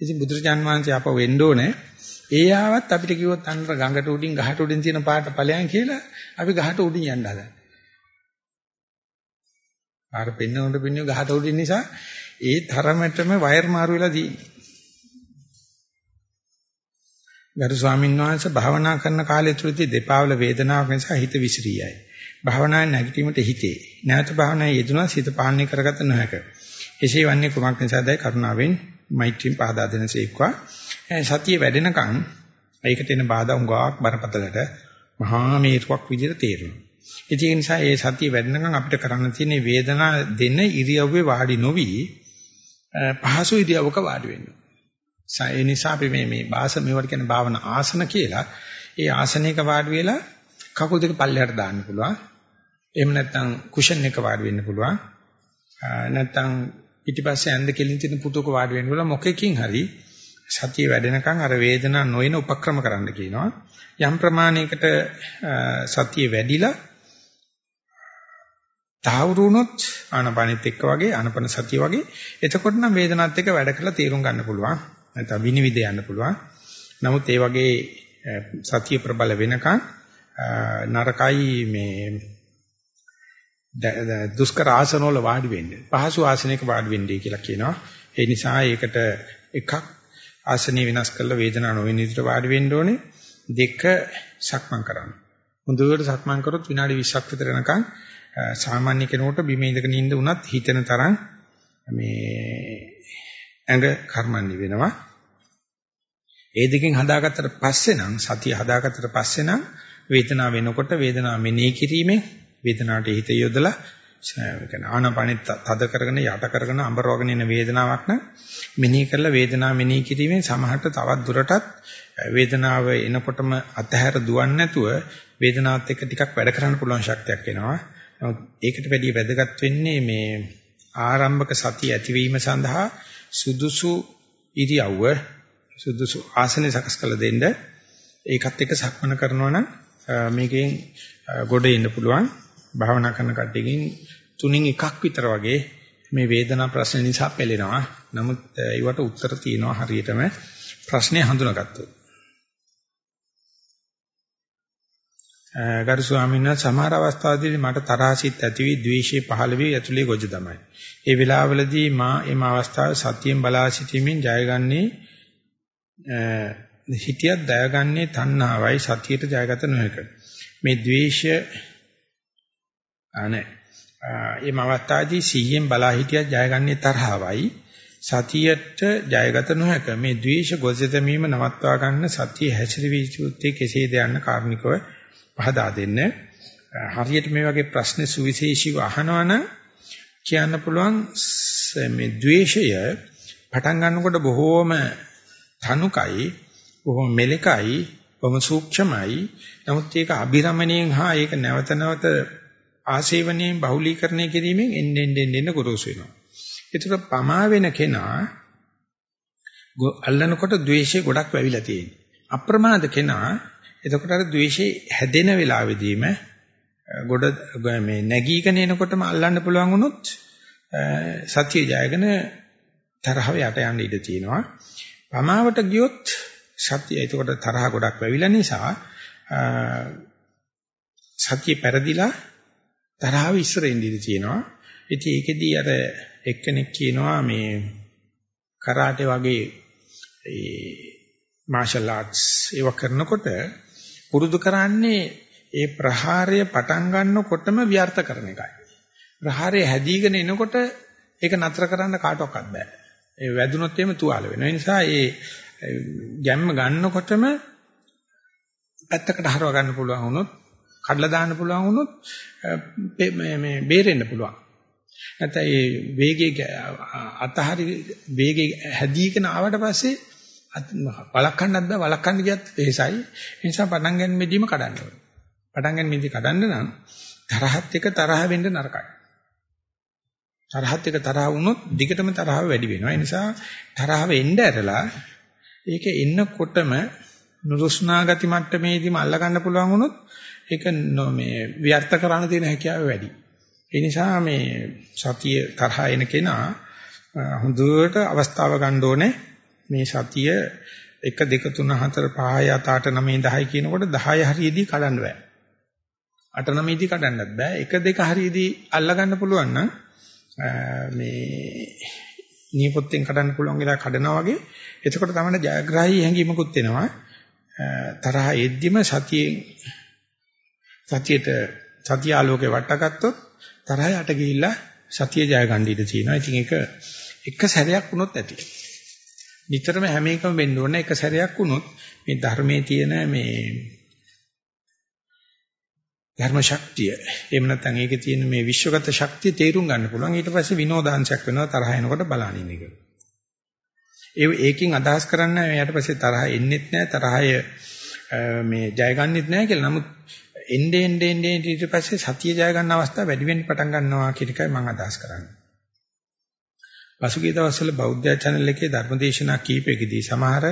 ඉතින් බුදුරජාන් වහන්සේ අප වෙන්න ඕනේ. ඒ ආවත් අපිට කිව්වොත් අnder ගඟට උඩින් ගහට උඩින් තියෙන පාට ඵලයන් කියලා අපි ගහට උඩින් යන්න හදනවා. ආර පෙන්නකොට පෙන්නේ ගහට උඩින් නිසා ඒ තරමටම වයර් මාරු වෙලා තියෙන්නේ. ගරු ස්වාමීන් වහන්සේ භාවනා කරන කාලය තුලදී දෙපාවල වේදනාවක් නිසා හිත විසිරියයි. භාවනාවේ නැගිටීමට හිතේ. නැවත භාවනාවේ යෙදුණා සිත පාලනය කරගත නොහැක. එසේ වන්නේ කුමක් නිසාදයි කරුණාවෙන් මෛත්‍රියෙන් පහදා දෙනසේක්වා. සතිය වැඩෙනකන් ඒකට එන බාධා උඟාවක් බරපතලට මහා මේරුවක් විදිහට තේරෙනවා. ඒ නිසා ඒ සතිය වැඩෙනකන් අපිට කරන්න තියෙන්නේ වේදනා දෙන ඉරියව්වේ වාඩි නොවි පහසු ඉරියව්වක වාඩි වෙන්න. ඒ නිසා අපි මේ මේ භාෂ මේවට කියන භාවන ආසන කියලා. ඒ ආසනයක වාඩි වෙලා කකුල් දෙක පල්ලෙහාට දාන්න පුළුවන්. එහෙම නැත්නම් කුෂන් එක වාඩි වෙන්න පුළුවන්. නැත්නම් පිටිපස්සේ ඇඳ කෙලින් තියෙන පුටුවක වාඩි වෙන්න පුළුවන් මොකෙකින් හරි සතිය වැඩෙනකන් අර වේදනා නොයන උපක්‍රම කරන්න කියනවා. යම් ප්‍රමාණයකට සතිය වැඩිලා තාවුරු වුණොත් ආනපනෙත් එක්ක වගේ ආනපන සතිය වගේ. එතකොට නම් වේදනාවත් එක්ක වැඩ කරලා තීරුම් ගන්න පුළුවන්. නැත්නම් විනිවිද යන්න පුළුවන්. නමුත් ඒ වගේ සතිය ප්‍රබල වෙනකන් නරකයි මේ දුෂ්කර ආසන වල වාඩි වෙන්න. පහසු ආසනයක වාඩි වෙන්නයි කියලා කියනවා. ඒ නිසා ඒකට එකක් ආසනය වෙනස් කරලා වේදනාව නොවෙන විදිහට වාඩි වෙන්න ඕනේ. දෙක සක්මන් කරන්න. හොඳට සක්මන් කරොත් විනාඩි 20ක් විතර යනකම් සාමාන්‍ය කෙනෙකුට බිම ඉඳගෙන ඉන්න උනත් හිතෙන තරම් මේ ඇඟ කර්මන්නේ වෙනවා. ඒ දෙකෙන් හදාගත්තට පස්සේ නම් සතිය හදාගත්තට පස්සේ නම් වේදනාව වෙනකොට වේදනාව මෙනෙහි කිරීමෙන් වේදනාවට හිත යොදලා කියන ආනපනෙත් තද කරගෙන යට කරගෙන අඹරවගෙන එන වේදනාවක් නම් මෙනෙහි කරලා වේදනාව මෙනෙහි කිරීමෙන් සමහරට තවත් දුරටත් වේදනාව එනකොටම අතහැර දුවන්නේ නැතුව වේදනාවත් එක්ක ටිකක් වැඩ කරන්න පුළුවන් ශක්තියක් එනවා. ඒකට වැඩිය වැදගත් වෙන්නේ මේ ආරම්භක සතිය ඇතිවීම සඳහා සුදුසු ඉරියව්ව සුදුසු ආසනය සකස් කළ දෙන්න. ඒකත් එක්ක සක්මන කරනවා නම් මේකෙන් ගොඩ එන්න පුළුවන්. භාවනා කරන කට්ටියකින් තුنين එකක් විතර වගේ මේ වේදනා ප්‍රශ්න නිසා පෙළෙනවා. නමුත් ඒවට උත්තර තියෙනවා හරියටම. ප්‍රශ්නේ හඳුනාගත්තොත්. ගරු ස්වාමීන් වහන්සේ සමහර අවස්ථාවලදී මට තරහසිත ඇති වී ද්වේෂය පහළ වී ඇතුලේ ගොජ තමයි. ඒ වෙලාවවලදී මා එම අවස්ථාවේ සතියෙන් බලා සිටීමෙන් ජයගන්නේ හිතියක් දයගන්නේ තණ්හාවයි සතියට ජයගත නොහැක. මේ ද්වේෂය අනේ එම අවස්ථාවේදී සිහියෙන් බලා හිටියත් ජයගන්නේ තරහවයි සතියට ජයගත නොහැක. මේ ද්වේෂ ගොජ දැමීම නවත්වා ගන්න සතිය හැසිරවී යුත්තේ කෙසේද යන්න කාරණිකව පහදා දෙන්න. හරියට මේ වගේ ප්‍රශ්න සුවිශේෂීව අහනවා නම් කියන්න පුළුවන් මේ द्वේෂය පටන් ගන්නකොට බොහෝම තනුකයි, බොහොම මෙලකයි, බොහොම සූක්ෂමයි. නමුත් ඒක අභිරමණයෙන් හා ඒක නැවත නැවත ආසේවණයෙන් බහුලීකරණය කිරීමෙන් එන්න එන්න එන්න ගොරෝසු වෙනවා. ඒතර පමා වෙන කෙනා අල්ලනකොට द्वේෂය ගොඩක් වැවිලා තියෙනවා. අප්‍රමාද කෙනා එතකොට අර ද්වේෂේ හැදෙන වෙලාවෙදීම ගොඩ මේ නැගීගෙන එනකොටම අල්ලන්න පුළුවන් වුණොත් සත්‍ය ජයගෙන තරහව යට යන්න ඉඩ තියෙනවා. පමාවට ගියොත් සත්‍ය එතකොට තරහ ගොඩක් වැවිලා නිසා සත්‍ය පෙරදිලා තරහව ඉස්සරෙන් ඉඳී තියෙනවා. ඉතින් ඒකෙදී අර එක්කෙනෙක් කියනවා මේ කරාටේ වගේ ඒ මාෂල් ආර්ට්ස් ඒව කරනකොට පුරුදු කරන්නේ ඒ ප්‍රහාරය පටන් ගන්නකොටම ව්‍යර්ථ කරන එකයි. ප්‍රහාරය හැදීගෙන එනකොට ඒක නතර කරන්න කාටවත් බෑ. ඒ වැදුනොත් එහෙම තුවාල වෙනවා. ඒ නිසා ඒ ගැම්ම ගන්නකොටම පැත්තකට හරව ගන්න පුළුවන් වුණොත්, කඩලා දාන්න පුළුවන් වුණොත් මේ මේ බේරෙන්න පුළුවන්. නැත්නම් ඒ වේගයේ අතහරි වේගයේ හැදීගෙන ආවට පස්සේ වළක්වන්නත් බෑ වළක්වන්න ගියත් වෙහසයි. ඒ නිසා පටන් ගන්නෙදීම කඩන්න ඕනේ. පටන් ගන්නෙදි කඩන්න නම් තරහත් එක තරහ වෙන්න නරකයි. තරහත් එක තරහ වුණොත් දිගටම තරහ වැඩි වෙනවා. ඒ නිසා තරහ වෙන්න ඇරලා ඒක එන්නකොටම නුරුස්නා ගති මට්ටමේදීම අල්ල ගන්න පුළුවන් වුණොත් ඒක මේ ව්‍යර්ථ කරන්න තියෙන හැකියාව වැඩි. ඒ නිසා මේ සතිය තරහ එන කෙනා හොඳට අවස්ථාව ගන්න ඕනේ මේ සතිය 1 2 3 4 5 7 8 9 10 කියනකොට 10 හරියේදී කඩන්න බෑ. 8 9 දී කඩන්නත් බෑ. 1 2 හරියේදී අල්ලා ගන්න පුළුවන් නම් මේ නියපොත්තෙන් කඩන්න පුළුවන් වෙලා කඩනවා වගේ එතකොට තමයි ජයග්‍රාහී හැඟීමකුත් එනවා. තරහ එද්දිම සතියෙන් සතියට සතිය ආලෝකේ වට්ටගත්තොත් තරහ යට ගිහිල්ලා සතිය ජය ගන්න ඉඩ තියෙනවා. ඉතින් ඒක එක සැරයක් වුණොත් ඇති. නිතරම හැම එකම වෙන්න ඕනේ එක සැරයක් වුණොත් මේ ධර්මයේ තියෙන මේ ධර්ම ශක්තිය එහෙම නැත්නම් ඒකේ තියෙන මේ විශ්වගත ශක්තිය තේරුම් ගන්න පුළුවන් ඊට පස්සේ විනෝදාංශයක් වෙනවා තරහ එනකොට බලනින් එක. ඒ ඒකෙන් අදහස් කරන්නේ ඊට පස්සේ තරහ එන්නෙත් නැහැ තරහය මේ ජය ගන්නෙත් නැහැ කියලා. නමුත් එන්නේ එන්නේ ඊට පස්සේ සතිය ජය ගන්න අවස්ථාව වැඩි වෙන්න පටන් ගන්නවා කියන එකයි මම අදහස් කරන්නේ. පසුගිය දවස්වල බෞද්ධ channel එකේ ධර්මදේශනා කීපයකදී සමහර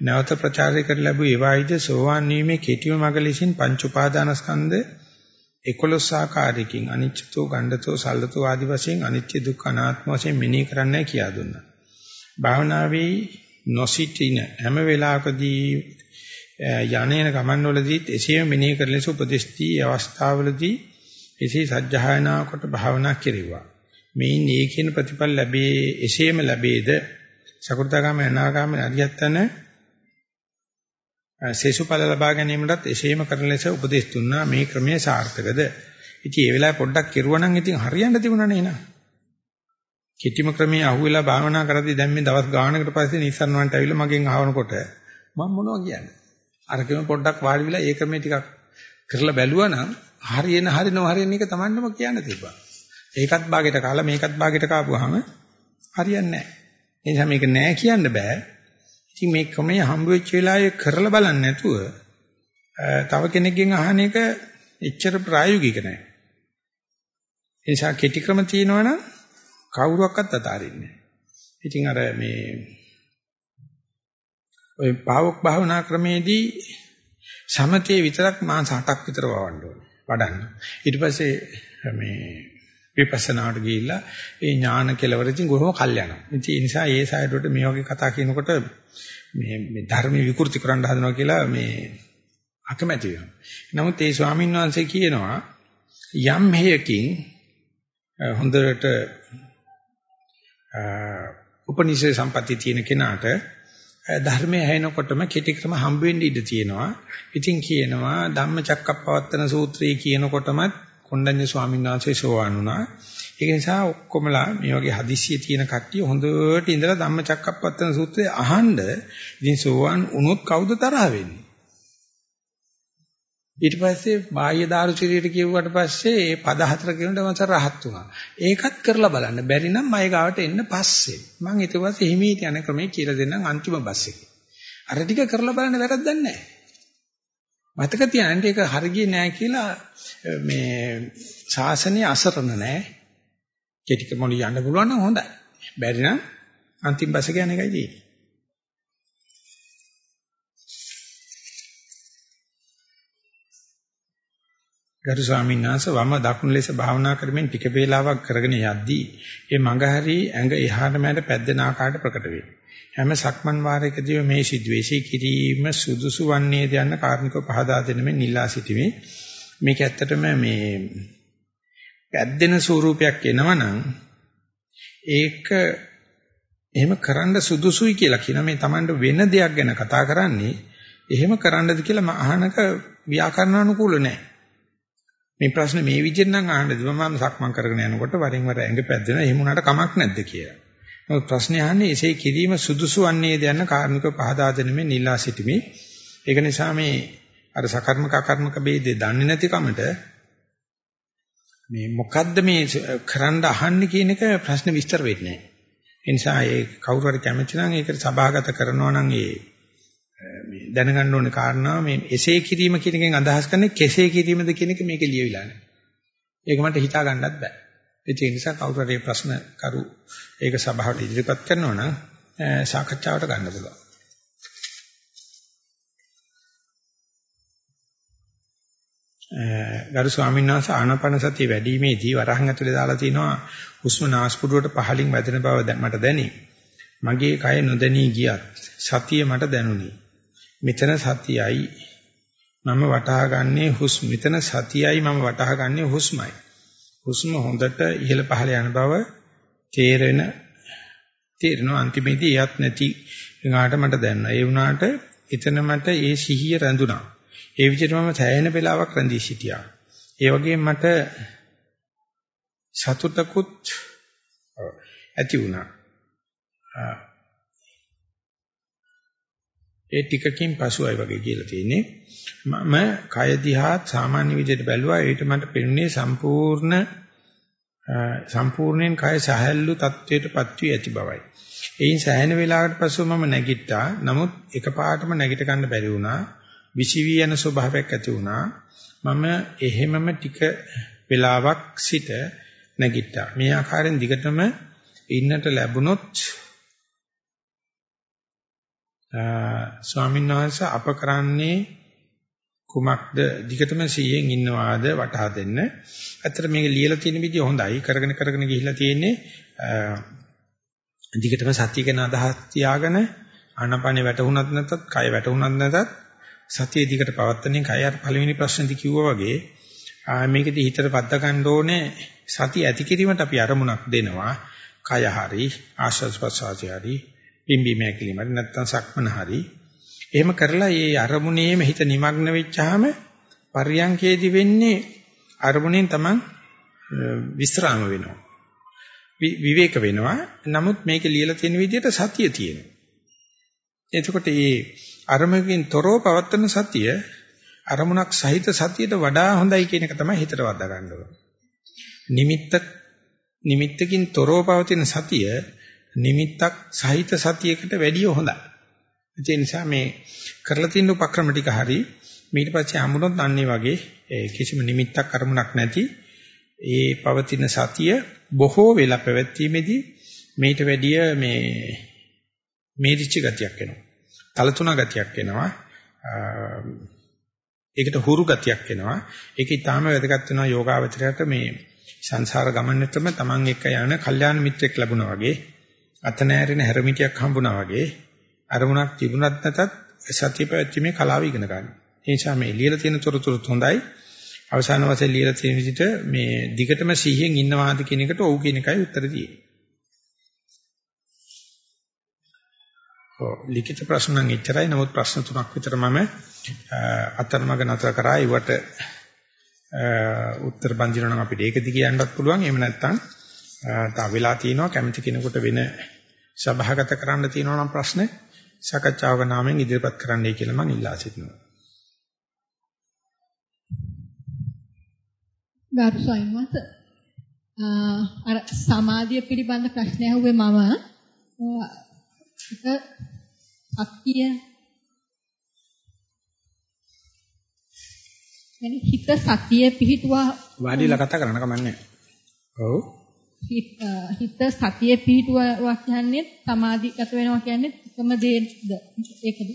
නැවත ප්‍රචාරය කර ලැබූ ඒවායිද සෝවාන් වීමේ කෙටිම මඟ ලෙසින් පංච උපාදානස්කන්ධ 11 ආකාරයකින් අනිච්චතෝ ගණ්ඩතෝ සල්ලතෝ ආදි වශයෙන් අනිච්ච දුක්ඛ අනාත්ම වශයෙන් මෙනෙහි කරන්නයි කියා දුන්නා. භාවනාවේ නොසිටින හැම වෙලාවකදී යන්නේන ගමන්වලදීත් එසේම මෙනෙහි කරන ලෙස උපදෙස් දී අවස්ථාවලදී එසේ සත්‍යයනා කොට භාවනා කෙරෙව්වා. මේන් ඒ කියන ප්‍රතිඵල ලැබේ එසේම ලැබේද? සකෘතාගාම අනාගාම අරියත්තන සේසුඵල ලබා ගැනීමටත් එසේම කරන ලෙස උපදෙස් දුන්නා. මේ ක්‍රමය සාර්ථකද? ඉතින් ඒ වෙලාවේ පොඩ්ඩක් කෙරුවා නම් ඉතින් හරියන්න තිබුණා නේ. නා කිටිම ක්‍රමයේ අහුවෙලා භාවනා කරද්දී දැන් මේ දවස් ගානකට පස්සේ නිස්සන් වන්ට ඇවිල්ලා මගෙන් අහනකොට මම මොනවද කියන්නේ? අරකෙම පොඩ්ඩක් වාඩි වෙලා ඒ ක්‍රමයේ ටිකක් කරලා බැලුවා නම් හරියන හරිනව හරියන එක Tamannම කියන්න තිබ්බා. ඒකත් භාගයට කාලා මේකත් භාගයට කාපුවාම හරියන්නේ නැහැ. ඒ නිසා මේක නෑ කියන්න බෑ. ඉතින් මේ ක්‍රමයේ හම්බ වෙච්ච වෙලාවේ කරලා බලන්න නැතුව තව කෙනෙක්ගෙන් අහන එක එච්චර ප්‍රායෝගික නෑ. ඒ නිසා කෙටි ක්‍රම තියෙනවනම් කවුරුවක්වත් අතාරින්නේ නෑ. ඉතින් අර මේ ඔය පාවොක් භාවනා ක්‍රමේදී සමතේ විතරක් මාස 8ක් විතර වවන්න ඕනේ. වඩන්න. ඊට පස්සේ මේ විපස්සනාට ගිහිල්ලා ඒ ඥාන කෙලවරකින් කොහොම කල් යනවා. ඉතින් ඒ නිසා ඒ සයිඩට මේ වගේ කතා කියනකොට මේ මේ ධර්ම විකෘති කරන්න හදනවා කියලා මේ අකමැති වෙනවා. නමුත් ඒ ස්වාමීන් වහන්සේ කියනවා යම් හේයකින් හොඳට උපනිෂේ සම්පatti තියෙන කෙනාට ධර්මය ඇහෙනකොටම කෙටි ක්‍රම හම්බ වෙන්න ඉඩ තියෙනවා. ඉතින් කියනවා ධම්මචක්කප්පවත්තන සූත්‍රය කියනකොටම කොණ්ඩඤ්ඤ ස්වාමීන් වහන්සේ සෝවාන් වුණා. ඒක නිසා ඔක්කොමලා මේ වගේ හදිස්සිය තියෙන කට්ටිය හොඳට ඉඳලා ධම්මචක්කප්පවත්තන සූත්‍රය අහන්න ඉතින් සෝවාන් වුණොත් කවුද තරහ වෙන්නේ? ඊට පස්සේ බාහ්‍ය දාරුචිරියට කියුවට පස්සේ ඒ පද හතර කියනට මම රහත් වුණා. ඒකත් කරලා බලන්න. බැරි නම් මයි ගාවට එන්න පස්සේ. මම ඊට පස්සේ හිමීට යන ක්‍රමයේ කියලා දෙන්නම් අන්තිම බස් එකේ. අර ටික කරලා බලන්න වැරද්දක් නැහැ. මතක තියාගන්න ඒක හරියන්නේ නැහැ කියලා මේ ශාසනය අසරණ නැහැ. කෙටික මොළි යන්න පුළුවන් නම් හොඳයි. බැරි නම් අන්තිම බස් එක යන එකයි තියෙන්නේ. ගරු ස්වාමීන් වහන්සේ වම දකුණු ලෙස භාවනා කරමින් ටික වේලාවක් කරගෙන යද්දී ඒ මඟ හරි ඇඟ එහාට මෑට පැද්දෙන ආකාරයට ප්‍රකට වේ. හැම සක්මන් වාරයකදී මේ සිද්වේශී කිරීම සුදුසු වන්නේද යන්න කාරණිකව පහදා දෙන්න මේ නිලා සිටිමේ. මේක ඇත්තටම මේ පැද්දෙන ස්වරූපයක් එනවනම් ඒක එහෙම කරන්න සුදුසුයි කියලා කියන මේ Tamanට වෙන දෙයක් ගැන කතා කරන්නේ එහෙම කරන්නද කියලා අහනක ව්‍යාකරණ අනුකූල නැහැ. මේ ප්‍රශ්නේ මේ විදිහෙන් නම් අහන්න දෙම මම සක්මන් කරගෙන යනකොට වරින් වර ඇඟ පැද්දෙනවා එහෙම උනාට කමක් නැද්ද කියලා. නමුත් ප්‍රශ්නේ අහන්නේ එසේ කිරීම සුදුසු වන්නේද යන කාරණක පහදා දෙනෙමේ නිලා සිටීමේ. ඒක නිසා මේ අර සකර්මක අකර්මක ભેදේ දන්නේ නැති කමට මේ මොකද්ද මේ කරන්න අහන්නේ කියන එක ප්‍රශ්න විස්තර වෙන්නේ නැහැ. ඒ නිසා ඒ කවුරු හරි කැමති නම් ඒකට සභාගත කරනවා නම් ඒ මේ දැනගන්න ඕනේ කාරණා මේ එසේ කිරීම කියන එකෙන් අදහස් කරන්නේ කෙසේ කිරීමද කියන එක මේකේ ලියවිලා නැහැ. ඒක මට හිතා ගන්නත් බෑ. ඒ නිසා කවුරු හරි ප්‍රශ්න කරු ඒක සභාවට ඉදිරිපත් කරනවා නම් සාකච්ඡාවට ගන්න පුළුවන්. ගරු ස්වාමීන් වහන්සේ ආනාපාන සතිය වැඩිීමේදී වරහන් ඇතුලේ දාලා තිනවා හුස්ම නාස්පුඩුවට පහලින් වැදෙන බව මට දැනේ. මගේ කය නොදැනී ගියත් සතිය මට දැනුනි. මෙතන සතියයි මම වටහා ගන්නේ හුස්ම මෙතන සතියයි මම වටහා ගන්නේ හුස්මයි හුස්ම හොඳට ඉහළ පහළ යන බව තේරෙන තේරෙනවා. අන්තිමේදී එයත් නැති එඟාට මට දැනුණා ඒ වුණාට එතන මට ඒ සිහිය රැඳුණා. ඒ විදිහට මම සෑහෙන වෙලාවක් රැඳී සිටියා. ඒ වගේම මට සතුටකුත් ඇති වුණා. ඒ ටිකකින් පසුයි වගේ කියලා තියෙන්නේ. මම කය දිහා සාමාන්‍ය විදිහට බැලුවා. ඒකට මට පෙනුනේ සම්පූර්ණ සම්පූර්ණයෙන් කය සහැල්ලු තත්වයටපත් වී ඇති බවයි. එයින් සෑහෙන වෙලාවකට පසු මම නැගිට්ටා. නමුත් එකපාරටම නැගිට ගන්න බැරි වුණා. විසිවි යන ස්වභාවයක් ඇති වුණා. මම එහෙමම ටික වෙලාවක් සිට නැගිට්ටා. මේ ආකාරයෙන් දිගටම ඉන්නට ලැබුණොත් ස්වාමීන් වහන්සේ අප කරන්නේ කුමක්ද දිගටම 100න් ඉන්නවාද වටහා දෙන්න. ඇත්තට මේක ලියලා තියෙන විදිය හොඳයි. කරගෙන කරගෙන ගිහිල්ලා තියෙන්නේ දිගටම සතිය ගැන අදහස් තියාගෙන ආනපනේ වැටුණත් නැතත්, කය වැටුණත් නැතත් සතිය දිගට පවත්තන්නේ කය අර පළවෙනි ප්‍රශ්නේදී කිව්වා වගේ මේකදී හිතට පද්ද ගන්න ඕනේ සතිය ඇති කිරීමට අපි අරමුණක් දෙනවා. කය හරි ආශ්වාස ප්‍රශ්වාසය හරි පිම්බි මේකලිම හරි නැත්නම් සක්මන හරි එහෙම කරලා ඒ අරමුණේම හිත নিমগ্ন වෙච්චාම පර්යංකේදී වෙන්නේ අරමුණෙන් තමන් විස්්‍රාම වෙනවා විවේක වෙනවා නමුත් මේක ලියලා තියෙන විදිහට සතිය තියෙනවා එතකොට මේ අරමුණකින් තොරව පවත්වන සතිය අරමුණක් සහිත සතියට වඩා හොඳයි කියන එක තමයි හිතට වදා ගන්න ඕනේ නිමිත්ත නිමිත්තකින් තොරව පවතින සතිය නිමිත්තක් සහිත සතියකට වැඩිය හොඳයි. ඒ නිසා මේ කරලා තියෙන උපක්‍රම ටික හරි ඊට පස්සේ හම්බුනොත් අන්නේ වගේ කිසිම නිමිත්තක් අරමුණක් නැති ඒ පවතින සතිය බොහෝ වෙලා පැවැත්ීමේදී මේට වැඩිය මේ මේරිච්ච ගතියක් එනවා. තලතුණ ගතියක් එනවා. ඒකට හුරු ගතියක් එනවා. ඒක ඊටාම වැදගත් වෙනවා යෝගාවචරයට මේ සංසාර ගමනේතම Taman එක්ක යන කල්යාණ මිත්‍රෙක් ලැබුණා වගේ අත නෑරෙන හැරමිටියක් හම්බුණා වගේ අරමුණක් තිබුණත් නැතත් සතිය පැවැත්ීමේ කලාව ඉගෙන ගන්න. ඒ නිසා මේ ලියලා තියෙන තොරතුරුත් හොඳයි. අවසාන වශයෙන් ලියලා තියෙන විදිහට මේ දිගටම සිහියෙන් ඉන්නවාද කියන එකට ඔව් කියන එකයි උත්තර තියෙන්නේ. ඔව් ලිඛිත ප්‍රශ්න නම් එච්චරයි. නමුත් ප්‍රශ්න තුනක් විතර මම අතරමඟ නතර කරා. ඒවට උත්තර බඳිනවා නම් අපිට ඒක දිගේ යන්නත් පුළුවන්. එහෙම නැත්නම් තා වෙලා තිනවා කැමති කෙනෙකුට වෙන සභාගත කරන්න තියෙනවා නම් ප්‍රශ්න සාකච්ඡාවක නාමයෙන් ඉදිරිපත් කරන්නයි කියලා මම ඉල්ලා සිටිනවා. ගරු සයිමන්ත අර සමාධිය පිළිබඳ ප්‍රශ්න ඇහුවේ මම සත්‍ය එනි හිත සතියේ පිහිටුවා වාඩිලා කතා කරන්න කමන්නේ. ඔව්. හිත සතියේ පිහිටුවා කියන්නේ සමාධිගත වෙනවා කියන්නේ එකම දේද ඒකද?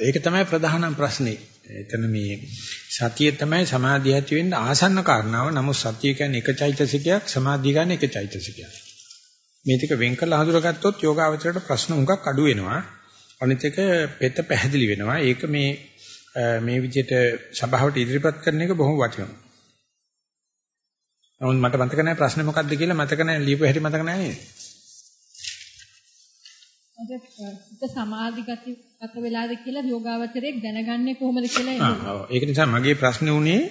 ඒක තමයි ප්‍රධානම ප්‍රශ්නේ. එතන මේ සතිය තමයි සමාධිය ඇති වෙන්න ආසන්න කාරණාව. නමුත් සතිය කියන්නේ එක චෛතසිකයක්, සමාධිය කියන්නේ එක චෛතසිකයක්. මේ ටික වෙන් කරලා හඳුනාගත්තොත් යෝගාවචරයට ප්‍රශ්න උඟක් අඩු වෙනවා. අනිත් එක පෙත පැහැදිලි වෙනවා. ඒක මේ මේ විදිහට සභාවට ඉදිරිපත් කරන එක බොහොම වටිනවා. නමුත් මට මතක නැහැ ප්‍රශ්නේ මොකක්ද කියලා මතක නැහැ ලියපු හැටි මතක නැහැ නේද? ඒක සමාධිගත වෙලාද කියලා යෝගාවචරයේ දැනගන්නේ කොහොමද කියලා ආ ඒක නිසා මගේ ප්‍රශ්නේ උනේ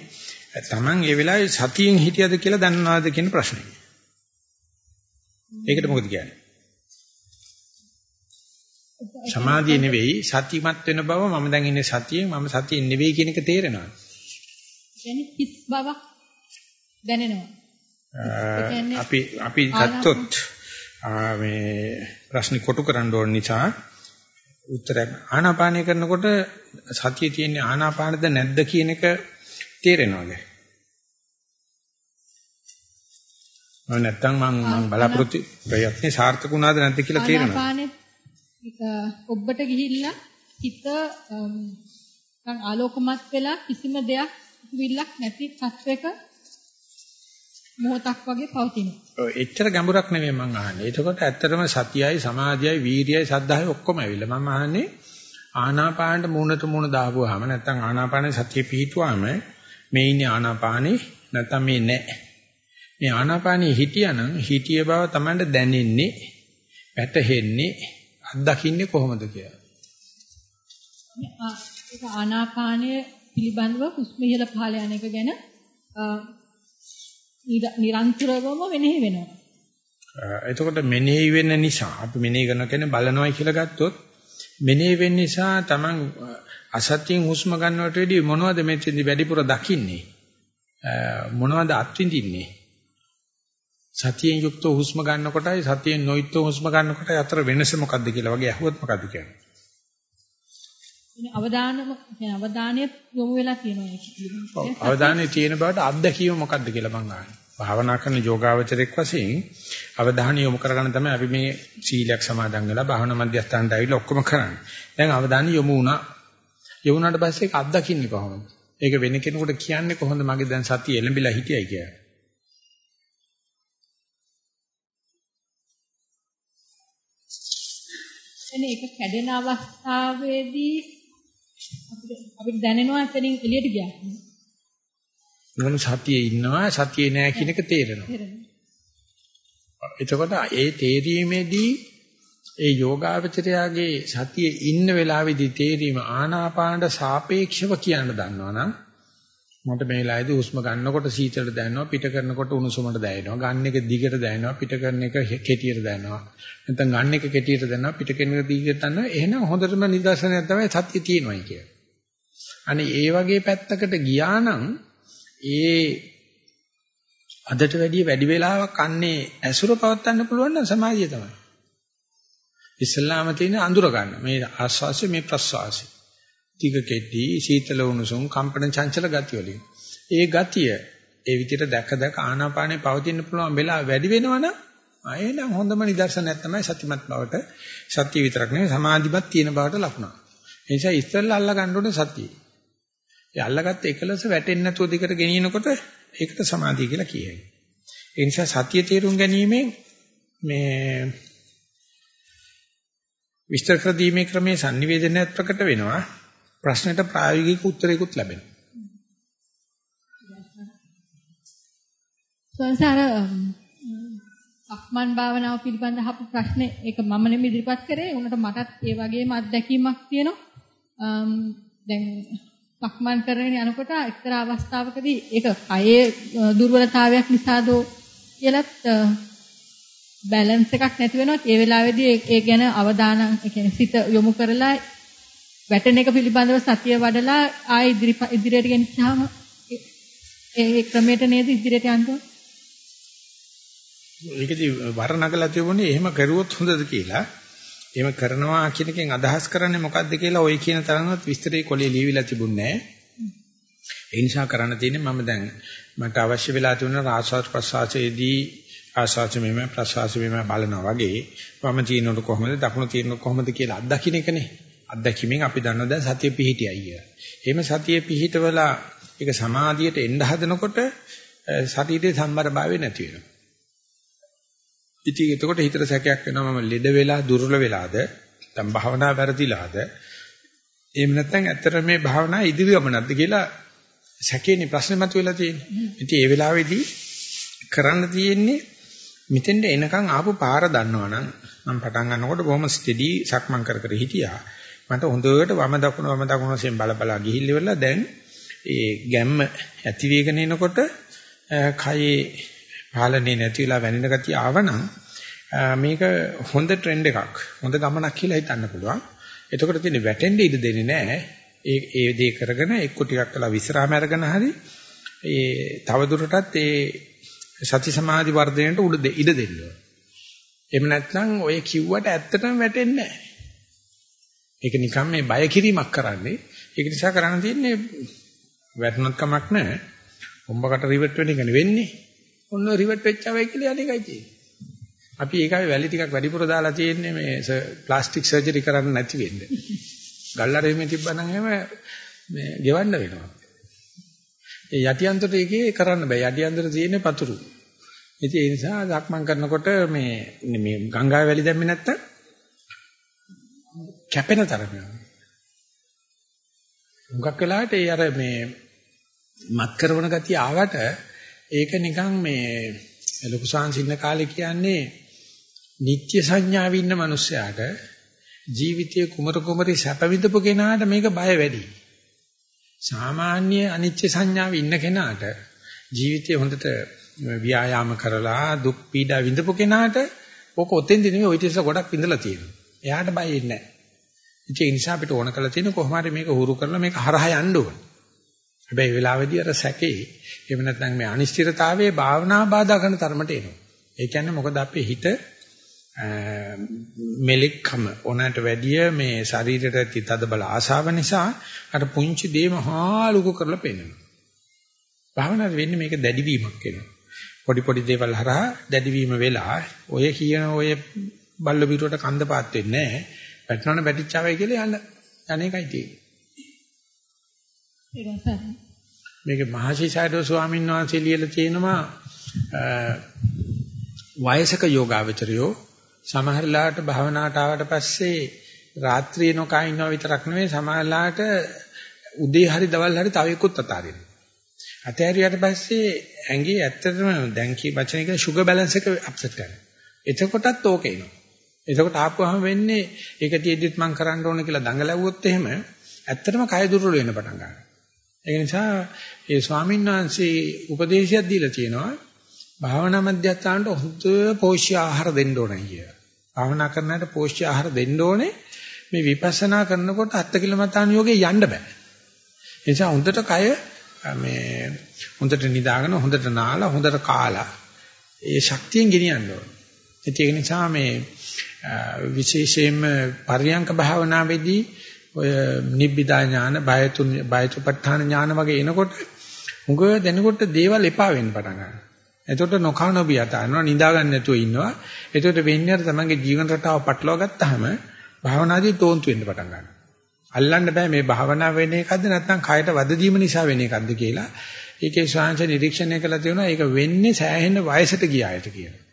Taman ඒ වෙලාවේ සතියෙන් හිටියද කියලා දන්නවද කියන ප්‍රශ්නේ. ඒකට මොකද කියන්නේ? සමාධිය නෙවෙයි සතිමත් වෙන බව මම දැන් ඉන්නේ සතියේ මම සතියේ නෙවෙයි කියන එක තේරෙනවා. කියන්නේ හිස් බවක් දැනෙනවා. අපි අපි ගත්තොත් මේ ප්‍රශ්නේ කොටු කරන්න ඕන නිසා උත්තරයක් ආනාපානය කරනකොට සතියේ තියෙන ආනාපානද නැද්ද කියන එක තේරෙනවද? මම නැත්තම් මම මම බලාපොරොත්තු ප්‍රයත්නේ සාර්ථක වුණාද නැද්ද කියලා තේරෙනවා. ආනාපානෙ ඔබට ගිහිල්ලා හිත ආලෝකමත් වෙලා කිසිම දෙයක් විල්ලක් නැති තත්වයක මොහොතක් වගේ පවතිනවා. ඔව් එච්චර ගැඹුරක් නෙමෙයි මම අහන්නේ. එතකොට ඇත්තටම සතියයි සමාධියයි වීරියයි සද්ධායයි ඔක්කොම ඇවිල්ලා මම අහන්නේ ආනාපානට මූණට මූණ දාපුවාම නැත්නම් ආනාපානේ සතිය පිහිටුවාම මේ ඉන්නේ ආනාපානේ නැත්නම් මේ නැහැ. මේ ආනාපානේ හිටියානම් හිටිය බව Tamanට දැනෙන්නේ වැටහෙන්නේ අත්දකින්නේ කොහොමද කියලා. ආනාපානය පිළිබඳව හුස්ම ඉහළ පහළ යන එක ගැන නිරන්තරවම වෙනෙහි වෙනවා. එතකොට මෙනෙහි වෙන්න නිසා අපි මෙනෙහි කරන කෙනේ බලනවායි කියලා ගත්තොත් මෙනෙහි වෙන්න නිසා Taman අසත්‍යයෙන් හුස්ම ගන්නවට වැඩිය මොනවද මෙතෙන්දි වැඩිපුර දකින්නේ? මොනවද අත්විඳින්නේ? සතියෙන් යුක්ත හුස්ම ගන්නකොටයි සතියෙන් නොයුක්ත හුස්ම ගන්නකොටයි අතර වෙනස මොකක්ද කියලා වගේ අහුවත් මොකද්ද කියන්නේ? අවධානම අවධානය යොමු වෙලා තියෙනවා ඒක. අවධානය තියෙන බවට අත්දැකීම මොකක්ද කියලා මං අහන්නේ. භාවනා කරන යෝගාවචරයක් වශයෙන් අවධානය යොමු කරගෙන තමයි අපි මේ සීලයක් සමාදන් වෙලා භාවනා මධ්‍යස්ථානට ආවිල්ලා ඔක්කොම කරන්නේ. දැන් අවධානය යොමු වුණා. යොමුනාට පස්සේ ඒක අත්දකින්නේ කොහොමද? ඒක වෙන කෙනෙකුට කියන්නේ කොහොමද මගේ දැන් සතිය එළඹිලා හිටියයි කියලා. එනේ ඒක කැඩෙන අවස්ථාවේදී අපිට අපිට දැනෙනවා එතනින් එළියට ගියා. මොන සතියේ ඉන්නවා සතියේ නෑ කියන එක තේරෙනවා. එතකොට ඒ තේරීමේදී ඒ යෝගාවචරයාගේ සතියේ ඉන්න වෙලාවේදී තේරීම ආනාපානට සාපේක්ෂව කියන්න දන්නවනම් මට මේ වෙලාවේදී හුස්ම ගන්නකොට සීතලට දැනෙනවා පිට කරනකොට උණුසුමට දැනෙනවා ගන්න එක දිගට දැනෙනවා පිට කරන එක කෙටියට දැනෙනවා. නැත්නම් ගන්න එක කෙටියට දැනෙනවා පිට කරන එක දිගට දැනෙනවා. එහෙනම් හොඳටම නිදර්ශනයක් තමයි සත්‍ය තියෙනවායි කියන්නේ අනේ ඒ වගේ පැත්තකට ගියා නම් ඒ අදට වැඩිය වැඩි වෙලාවක් අන්නේ ඇසුර පවත්වන්න පුළුවන් නම් සමාධිය තමයි. ඉස්ලාම තියෙන අඳුර ගන්න. මේ ආස්වාසිය මේ ප්‍රස්වාසිය. ටික කෙටි සීතල උණුසුම් කම්පන චංචල ගති වලින්. ඒ ගතිය ඒ විදිහට දැක දැක ආනාපානේ පවතින්න පුළුවන් වෙලා වැඩි වෙනවනම් ආයෙනම් හොඳම නිදර්ශනයක් තමයි සතිමත් බවට සතිය විතරක් නෙවෙයි සමාධිමත් තියෙන බවට ලකුණක්. ඒ නිසා ඉස්සෙල්ලා අල්ලා ගන්න ඕනේ සතිය. ඒ අල්ලාගත්ත එකලස වැටෙන්නේ නැතුව දිකට ගෙනියනකොට ඒකට සමාධිය කියලා කියයි. ඒ නිසා සතිය තේරුම් ගැනීමෙන් මේ විස්තර කර දීමේ ක්‍රමයේ sannivedanayak ප්‍රකට වෙනවා. ප්‍රශ්නෙට ප්‍රායෝගික උත්තරයකුත් ලැබෙනවා. සංසාර අක්මන් භාවනාව පිළිබඳ අහපු ප්‍රශ්නේ ඒක මම නෙමෙයි ඉදිරිපත් කරේ. උනට මටත් ඒ වගේම අත්දැකීමක් තියෙනවා. දැන් සක්මන් කරගෙන යනකොට එක්තරා අවස්ථාවකදී ඒක කයේ දුර්වලතාවයක් නිසාදෝ කියලත් බැලන්ස් එකක් නැති වෙනවා ඒ වෙලාවේදී ඒ ගැන අවධානය ඒ කියන්නේ සිත යොමු කරලා වැටෙන එක පිළිබඳව සතිය වඩලා ආයෙ ඉදිරියට ගෙනිච්චාම ඒ ක්‍රමයට නේද ඉදිරියට යන්න ඒකදී වර්ණකලා තිබුණේ එහෙම කරුවොත් හොඳද කියලා එහෙම කරනවා කියන එකෙන් අදහස් කරන්නේ මොකද්ද කියලා ওই කියන තරමවත් විස්තරේ කොලේ ලියවිලා තිබුණේ නැහැ. ඒ නිසා කරන්න තියෙන්නේ මම දැන් මට අවශ්‍ය වෙලා තිබුණ රාසාස් ප්‍රසආසයේදී ආසාස මෙම ප්‍රසආස මෙම බලනවා වගේ වම තියෙනකොට කොහොමද දකුණු තියෙනකොට කොහොමද කියලා අත්දකින්න එකනේ. අත්දැකීමෙන් අපි දන්නවා දැන් සතිය පිහිටියයි කියලා. එහෙම සතිය පිහිටවලා ඒක සමාධියට එන්න හදනකොට ශරීරයේ සම්බරභාවය නැති වෙනවා. ඉතින් එතකොට හිතට සැකයක් වෙනවා මම ලෙඩ වෙලා දුර්වල වෙලාද නැත්නම් භාවනා වැරදිලාද එහෙම නැත්නම් ඇත්තට මේ භාවනා ඉදිරි ගමනක්ද කියලා සැකේනේ ප්‍රශ්නේ මතුවලා තියෙන්නේ. ඉතින් ඒ වෙලාවේදී කරන්න තියෙන්නේ මෙතෙන්ට එනකන් ආපු පාර දන්නවනම් මම පටන් ගන්නකොට බොහොම ස්ටෙඩි සක්මන් කර කර හිටියා. මට හොඳට වම දකුණ වම දකුණ වශයෙන් බල බල ගිහිල්ලා දැන් ඒ ගැම්ම ඇති වේගන එනකොට කයේ පාලනේ නැති වෙලා වැනෙන ගතිය ආවනම් මේක හොඳ ට්‍රෙන්ඩ් එකක්. හොඳ ගමනක් කියලා හිතන්න පුළුවන්. එතකොට තියෙන්නේ වැටෙන්න ඉඩ දෙන්නේ නැහැ. ඒ ඒ දේ කරගෙන එක්ක ටිකක් කළා විස්රාම අරගෙන හරි ඒ තවදුරටත් ඒ සති සමාධි වර්ධනයට උඩ ඉඩ දෙන්න ඕන. එහෙම නැත්නම් ඔය කිව්වට ඇත්තටම වැටෙන්නේ නැහැ. ඒක නිකන් මේ බය කිරීමක් කරන්නේ. ඒක නිසා කරන්න තියෙන්නේ වැටුණත් කමක් නැහැ. හොම්බකට රිවර්ට් වෙන එක නෙවෙන්නේ. ඔන්න රිවර්ට් වෙච්චවයි කියලා අනේකයි තියෙන්නේ. අපි ඒකයි වැලි ටිකක් වැඩිපුර දාලා තියෙන්නේ මේ ප්ලාස්ටික් සර්ජරි කරන්න නැති වෙන්න. ගල්ලාරෙමේ තිබ්බනම් එහෙම මේ ගෙවන්න වෙනවා. ඒ යටිඅන්තරට ඒකේ කරන්න බෑ. යටිඅන්තර තියෙන්නේ පතුරු. ඉතින් ඒ නිසා ධක්මං කරනකොට මේ මේ ගංගා වැලි දැම්මේ නැත්තම් කැපෙන තරම. මුගක් වෙලාවට ඒ අර මේ මත් කරන ගතිය ආවට ඒක නිකන් මේ ලොකු සංසින්න කාලේ කියන්නේ නිත්‍ය සංඥාවේ ඉන්න මිනිස්සයාට ජීවිතයේ කුමර කුමරි සැප විඳපු කෙනාට මේක බය වැඩි. සාමාන්‍ය අනිත්‍ය සංඥාවේ ඉන්න කෙනාට ජීවිතය හොඳට ව්‍යායාම කරලා දුක් පීඩා විඳපු කෙනාට ඕක ඔතෙන්දී නෙමෙයි ওই තිස්ස ගොඩක් විඳලා තියෙනවා. එයාට බය ඉන්නේ නැහැ. ඒ නිසා අපිට ඕන කරලා තියෙන කොහොම හරි මේක හුරු කරලා මේක හරහා යන්න ඕනේ. හැබැයි වෙලාවේදී අර සැකේ එහෙම නැත්නම් මේ අනිශ්චිතතාවයේ භාවනා බාධා කරන තරමට එනවා. ඒ කියන්නේ මොකද අපේ හිත මෙලෙක්කම ඕනෑමට වැඩිය මේ ශරීරයට තිතද බල ආශාව නිසා අර පුංචි දේ මහා ලුකු කරලා පෙන්නනවා. භාවනාවේ වෙන්නේ මේක දැඩිවීමක් වෙනවා. පොඩි පොඩි දේවල් හරහා දැඩිවීම වෙලා ඔය කියන ඔය බල්ල බිරුවට කන්ද පාත් වෙන්නේ නැහැ. වැටෙනවනේ වැටිච්චාවයි කියලා යන්න. අනේකයි තියෙන්නේ. මේක මහසිසාරද ස්වාමීන් වහන්සේ ලියලා තියෙනවා වයසක යෝගාවචරයෝ සමහරලාට භවනාට ආවට පස්සේ රාත්‍රියේ නොකා ඉන්නවා විතරක් නෙවෙයි සමහරලාට උදේ හරි දවල් හරි තව එකකුත් අතාරිනවා. අතෑරියට පස්සේ ඇඟේ ඇත්තටම දැන් කී වචන එක සුගර් බැලන්ස් එක අප්සෙට් කරනවා. එතකොටත් ඕක එනවා. එතකොට ආපුවම වෙන්නේ ඒක තියෙද්දිත් මම කරන්න ඕන කියලා දඟලවුවොත් එහෙම ඇත්තටම කය දුර්වල වෙන්න පටන් ගන්නවා. ඒ නිසා ඒ ස්වාමීන් වහන්සේ උපදේශයක් දීලා තියෙනවා භාවනා මධ්‍යස්ථානට හොඳ පෝෂ්‍ය ආහාර දෙන්න ඕනේ කියලා. භාවනා කරනාට පෝෂ්‍ය ආහාර දෙන්න ඕනේ මේ විපස්සනා කරනකොට අත්කිලමතාන යෝගේ යන්න බෑ. ඒ නිසා හොඳට කය මේ හොඳට නිදාගෙන හොඳට නාලා හොඳට කාලා ඒ ශක්තියෙන් ගෙනියන්න ඕනේ. ඒක නිසා මේ විශේෂයෙන්ම පරියංක භාවනාවේදී ඔය නිබ්බිදා ඥාන, බයතුන් බයතුපත්ඨාන ඥාන වගේ එනකොට උග දෙනකොට දේවල් එපා වෙන්න පටන් ගන්නවා. එතකොට නොකා නොබිය තානවා නිදා ගන්න නැතුව ඉන්නවා. එතකොට වෙන්නේ අර තමන්ගේ ජීවන රටාව පටලවා ගත්තාම භාවනාදී තෝන්තු වෙන්න පටන් ගන්නවා. අල්ලන්න බෑ මේ භාවනාව වෙන එකක්ද නැත්නම් කයට වද දීම නිසා වෙන එකක්ද කියලා. ඒකේ ශාංශ නිරීක්ෂණය කළා තියෙනවා ඒක වෙන්නේ සෑහෙන වයසට ගියායට කියලා.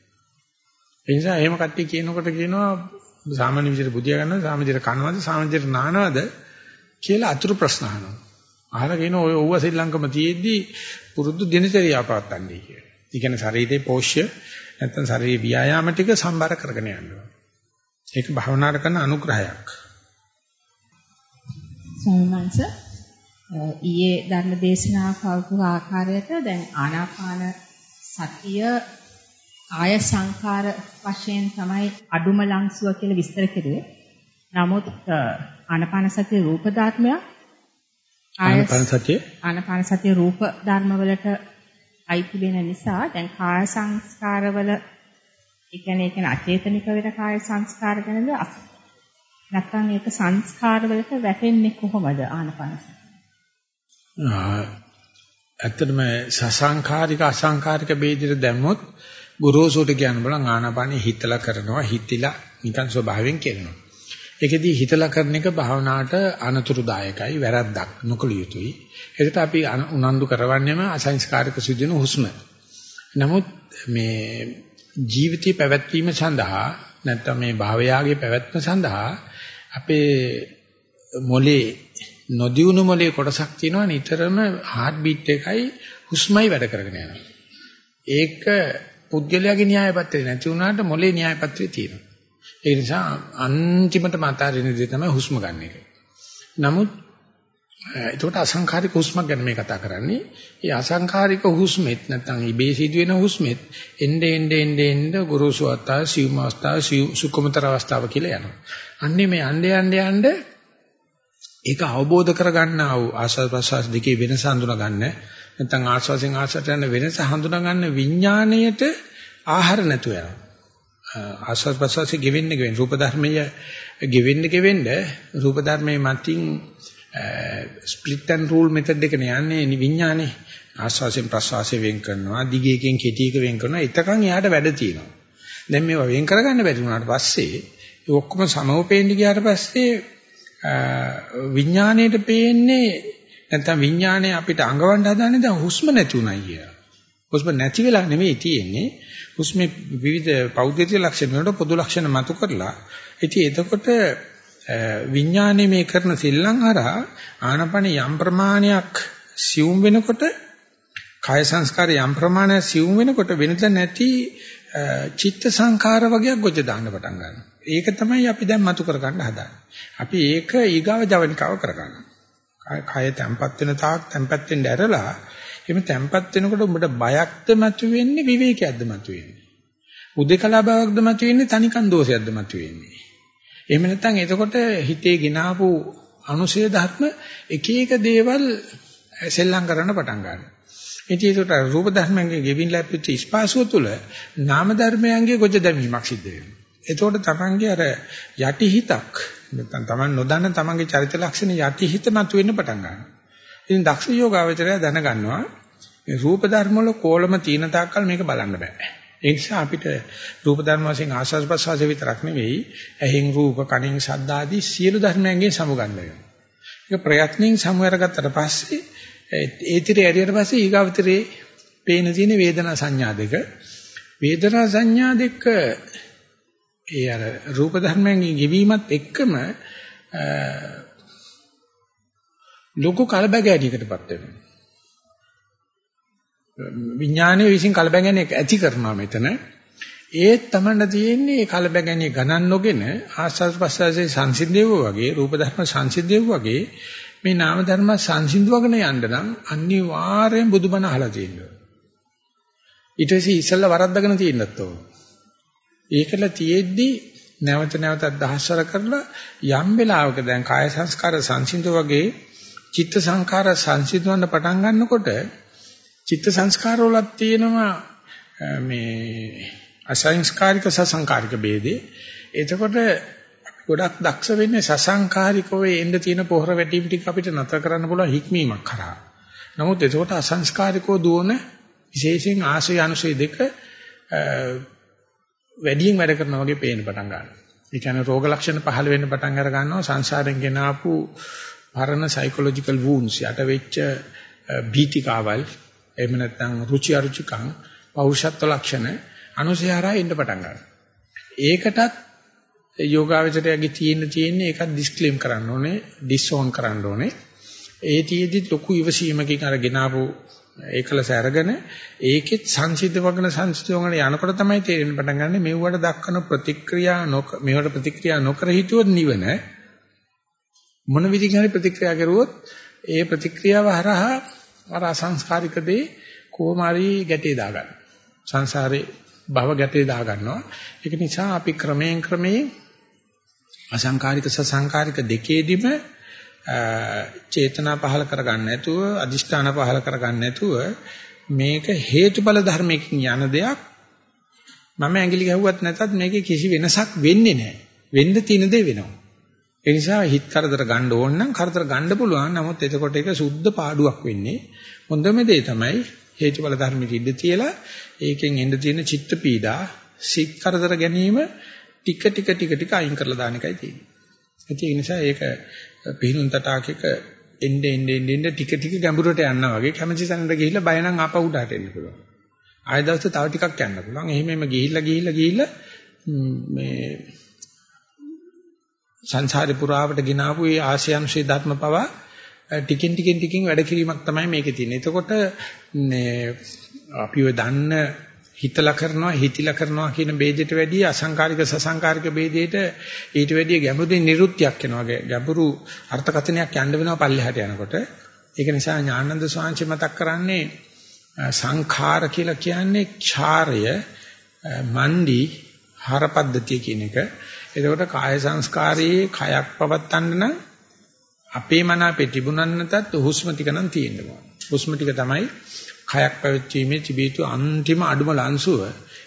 ඒ නිසා එහෙම කට්ටිය කියනකොට කියනවා සාමාන්‍ය විදිහට බුදියා ගන්නවා සාමාන්‍ය විදිහට කනවද සාමාන්‍ය විදිහට නානවද කියලා අතුරු ප්‍රශ්න අහනවා. අහලා කියන ඔය ඌව ශ්‍රී ලංකම තියේදී පුරුදු දිනචරියා පවත්තන්නේ කියලා. ඒ කියන්නේ ශරීරයේ පෝෂ්‍ය නැත්නම් ශරීරයේ ව්‍යායාම ටික සම්බර කරගෙන යනවා. ඒක භවනාට කරන අනුග්‍රහයක්. සෝමංශ ඊයේ ධර්ම දේශනාව කවුරු ආකාරයට දැන් ආනාපාන සතිය ආය සංකාර වශයෙන් තමයි අඩුම ලංසුව කියලා විස්තර කෙරුවේ. නමුත් ආනාපාන සතිය රූප ධර්මයක් ආනාපාන සතිය ආනාපාන සතිය රූප ධර්ම වලට අයිති වෙන නිසා දැන් කාය සංස්කාරවල ඒ කියන්නේ ඒ කියන්නේ අචේතනික වෙන කාය සංස්කාර ගැනද නැත්නම් ඒක සංස්කාර වලට වැටෙන්නේ කොහොමද ආනාපාන? ඇත්තටම සසංඛාරික අසංඛාරික ભેදෙට දැම්මොත් ගුරුසුට කියන්න බලන් ආනාපානෙ හිතලා කරනවා හිතිලා නිකන් ස්වභාවයෙන් කරනවා. ඒකෙදී හිතලා කරන එක භාවනාවට අනතුරුදායකයි වැරද්දක් නොකළ යුතුයි. ඒකට අපි උනන්දු කරවන්නේම අසංස්කාරික සිදුන හුස්ම. නමුත් මේ ජීවිතය පැවැත්වීම සඳහා නැත්නම් මේ භාවයාගේ පැවැත්ම සඳහා අපේ මොලේ නොදියුණු මොලේ කොටසක් තියෙනවා නිතරම heart beat එකයි හුස්මයි වැඩ කරගෙන යනවා. ඒක පුද්ගලයාගේ න්‍යාය පත්‍රේ නැති වුණාට මොලේ න්‍යාය පත්‍රේ තියෙනවා. ඒ නිසා අන්තිමට මතාරින දේ තමයි හුස්ම ගන්න එක. නමුත් ඒකට අසංඛාරික හුස්මක් ගැන මේ කතා කරන්නේ. ඒ අසංඛාරික හුස්මෙත් නැත්නම් ඉබේ සිදුවෙන හුස්මෙත් එnde ende ende ende ගුරුසු අවස්ථාව, සියුම් අවස්ථාව, සුකුමතර අවස්ථාව කියලා යනවා. අන්නේ මේ යnde යnde යnde ඒක අවබෝධ කරගන්නා වූ ආස්වාද ප්‍රසවාස දෙකේ වෙනස හඳුනා ගන්න නැත්නම් ආස්වාසෙන් ආස්වාදයට යන වෙනස හඳුනා ගන්න විඥාණයට ආහාර නැතුව යනවා. ආස්වාද ප්‍රසවාසයේ ගෙවෙන්න ගෙවෙන්න රූප ධර්මයේ ගෙවෙන්න ගෙවෙන්න රූප ධර්මයේ මතින් ස්ප්ලිට් ඇන්ඩ් රූල් මෙතඩ් එකනේ යන්නේ විඥානේ ආස්වාසයෙන් ප්‍රසවාසයෙන් වෙන් කරනවා දිගේකින් කෙටියක වෙන් කරනවා එතකන් එයාට වැඩ තියෙනවා. දැන් මේවා වෙන් කරගන්න බැරි වුණාට පස්සේ ඒ ඔක්කොම සමෝපේන්න ගියාට පස්සේ විඥාණයට පේන්නේ නැත්නම් විඥාණය අපිට අඟවන්න හදන්නේ දැන් හුස්ම නැති උනායි කියලා. හුස්ම නැති වෙලා නෙමෙයි තියෙන්නේ. හුස්මේ විවිධ පෞද්ගලික ලක්ෂණ වලට පොදු ලක්ෂණ මතු කරලා ඉතින් එතකොට විඥානයේ මේ කරන සිල්ලම් හරහා ආනපන යම් ප්‍රමාණයක් සියුම් වෙනකොට කාය සංස්කාර යම් ප්‍රමාණයක් සියුම් වෙනකොට වෙනද නැති චිත්ත සංඛාර වගේක් ගොජ දාන්න පටන් ගන්නවා. ඒක තමයි අපි දැන් මතු කරගන්න හදන්නේ. අපි ඒක ඊගාව ජවනිකාව කරගන්නවා. කය තැම්පත් වෙන තාක් තැම්පත් වෙන්න ඇරලා එimhe තැම්පත් වෙනකොට උඹට බයක්ද මතුවෙන්නේ විවේකයක්ද මතුවෙන්නේ? උදේකලා බවක්ද මතුවෙන්නේ තනිකන් දෝෂයක්ද මතුවෙන්නේ? එහෙම නැත්නම් එතකොට හිතේ ගినాපු අනුශය ධර්ම එක එක දේවල් සෙල්ලම් කරන්න පටන් ගන්නවා. ඉතින් ඒකට රූප ධර්මයන්ගේ ගෙවින් ලැබිච්ච ස්පාසුව තුළ නාම ධර්මයන්ගේ ගොජ දැමීමක් සිද්ධ වෙනවා. එතකොට තමන්ගේ අර යටි හිතක් නැත්නම් තමන් නොදන්න තමන්ගේ චරිත ලක්ෂණ යටි හිත මතුවෙන්න පටන් ගන්නවා. ඉතින් දක්ෂ යෝගාවචරය දැනගන්නවා මේ රූප ධර්ම වල කොලම තීන තාක්කල් මේක බලන්න බෑ. ඒ නිසා අපිට රූප ධර්ම වශයෙන් ආස්වාද ප්‍රසවාස විතරක් නෙවෙයි ඇහෙන් රූප කනින් ශබ්ද ආදී සියලු ධර්මයන්ගෙන් සමුගන්න වෙනවා. ඒක ප්‍රයත්නින් සමුවරගත්තට පස්සේ ඒ ත්‍රිය ඇරියට පස්සේ ඊගාවතරේ පේන තියෙන වේදනා සංඥා දෙක වේදනා සංඥා දෙක ඒ අර රූප ධර්මයන්ගේ ගෙවීමත් එක්කම ලොකු කලබගෑනියකටපත් වෙනවා. විඥානයේ විසින් කලබගෑනියක් ඇති කරනවා මෙතන. ඒත් තමන්න තියෙන්නේ කලබගෑනිය ගණන් නොගෙන ආස්වාද ප්‍රසවාසයේ සංසිද්ධියව වගේ රූප ධර්ම සංසිද්ධියව වගේ මේ නාම ධර්ම සංසිඳවගෙන යන්න නම් අනිවාර්යෙන් බුදුබණ අහලා තියෙනවා. ඊට පස්සේ ඉස්සල්ලා වරද්දගෙන තියෙන්නත් ඕන. ඒකල තියෙද්දි නැවත නැවතත් දහස්වර කරලා යම් වෙලාවක දැන් කාය සංස්කාර සංසිඳ වගේ චිත්ත සංඛාර සංසිඳවන්න පටන් ගන්නකොට චිත්ත සංස්කාර වලත් තියෙනවා මේ අසංස්කාරික සසංකාරික ભેදේ. එතකොට ගොඩක් දක්ෂ වෙන්නේ සසංකාරිකව එන්න තියෙන පොහොර වැටීම් ටික අපිට නතර කරන්න පුළුවන් හික්මීමක් කරා. නමුත් එතකොට අසංස්කාරිකව දුවන විශේෂයෙන් ආශය අනුශය දෙක වැඩියෙන් වැඩ කරනා වගේ පේන්න පටන් ගන්නවා. ඒ කියන්නේ රෝග ලක්ෂණ පහළ වෙන්න පටන් අර ගන්නවා සංසාරයෙන් ගෙන ආපු පරණ සයිකොලොජිකල් වුන්ස් යට වෙච්ච බීතිකාවල් එහෙම නැත්නම් රුචි අරුචිකං පෞරුෂත්ව ලක්ෂණ අනුසයහරා එන්න පටන් ගන්නවා. ඒකටත් යෝගාවචරයගේ තියෙන තියෙන්නේ ඒකත් ඩිස්ක්ලේම් කරන්න ඕනේ, ඩිස්ෝන් කරන්න ඕනේ. ඒ තියේදි ලොකු ඉවසීමකින් අර ගෙනාවු ඒකලස අරගෙන ඒකෙත් සංසිද්ධ වගන සංසිද්ධ වගන යනකොට තමයි තේරෙන්න පටන් ගන්න මෙව්වට දක්වන ප්‍රතික්‍රියා නොක මේවට ප්‍රතික්‍රියා නොකර හිටියොත් නිවන. මොන විදිහකින් හරි ප්‍රතික්‍රියා කරුවොත් ඒ ප්‍රතික්‍රියාව හරහා අර අසංස්කාරික දේ කොහොම හරි ගැටේ දාගන්න. සංසාරේ භව ගැටේ දාගන්නවා. ඒක නිසා අපි ක්‍රමයෙන් ක්‍රමයෙන් අසංකාරික සසංකාරික දෙකේදීම චේතනා පහල කරගන්න නැතුව අදිෂ්ඨාන පහල කරගන්න නැතුව මේක හේතුඵල ධර්මයකින් යන දෙයක්. මම ඇඟිලි ගැහුවත් නැතත් මේකේ කිසි වෙනසක් වෙන්නේ නැහැ. වෙන්න තියෙන දේ වෙනවා. ඒ නිසා හිත කරදර ගන්න ඕන නම් කරදර ගන්න පුළුවන්. නමුත් එතකොට ඒක සුද්ධ පාඩුවක් වෙන්නේ. හොඳම දේ තමයි හේතුඵල ධර්මෙට ඉඳ තියලා ඒකෙන් එන්න තියෙන චිත්ත පීඩා සිත් කරදර ගැනීම ටික ටික ටික ටික අයින් කරලා දාන එකයි තියෙන්නේ. ඒ නිසා ඒක පිහිනුම් තටාකයක එන්නේ එන්නේ එන්නේ ටික ටික ගැඹුරට යනවා වගේ කැමැති තැනට ගිහිල්ලා බය නම් ආපහු උඩට එන්න පුළුවන්. ආයෙ දවසේ තව ටිකක් යන්න පුළුවන්. එහෙමම ගිහිල්ලා ගිහිල්ලා ගිහිල්ලා මේ සංසාරේ පුරාවට ගෙනාවු ඒ ආශයන්සේ ධර්ම පවා ටිකින් ටිකින් ටිකින් වැඩ කිරීමක් තමයි මේකේ තියෙන්නේ. එතකොට මේ අපිව දන්න හිතලා කරනවා හිතිලා කරනවා කියන ભેදයට වැඩිය අසංකාරික සසංකාරික ભેදයට ඊට වැඩිය ගැඹුරින් නිරුත්තියක් වෙනවා. ගැඹුරු අර්ථකථනයක් යන්න වෙනවා පල්ලෙහාට යනකොට. ඒක නිසා ඥානන්ද ස්වාමීන් මතක් කරන්නේ සංඛාර කියලා කියන්නේ ඡාරය මන්දි හරපද්ධතිය කියන එක. එතකොට කාය සංස්කාරයේ කයක් පවත්තන්න නම් අපේ මන අපේ තිබුණත් නැතත් හුස්ම ටික නම් තියෙන්න ඕන. හුස්ම ටික තමයි කයක් පැවැත්වීමේ තිබීතු අන්තිම අඩුම ලංසුව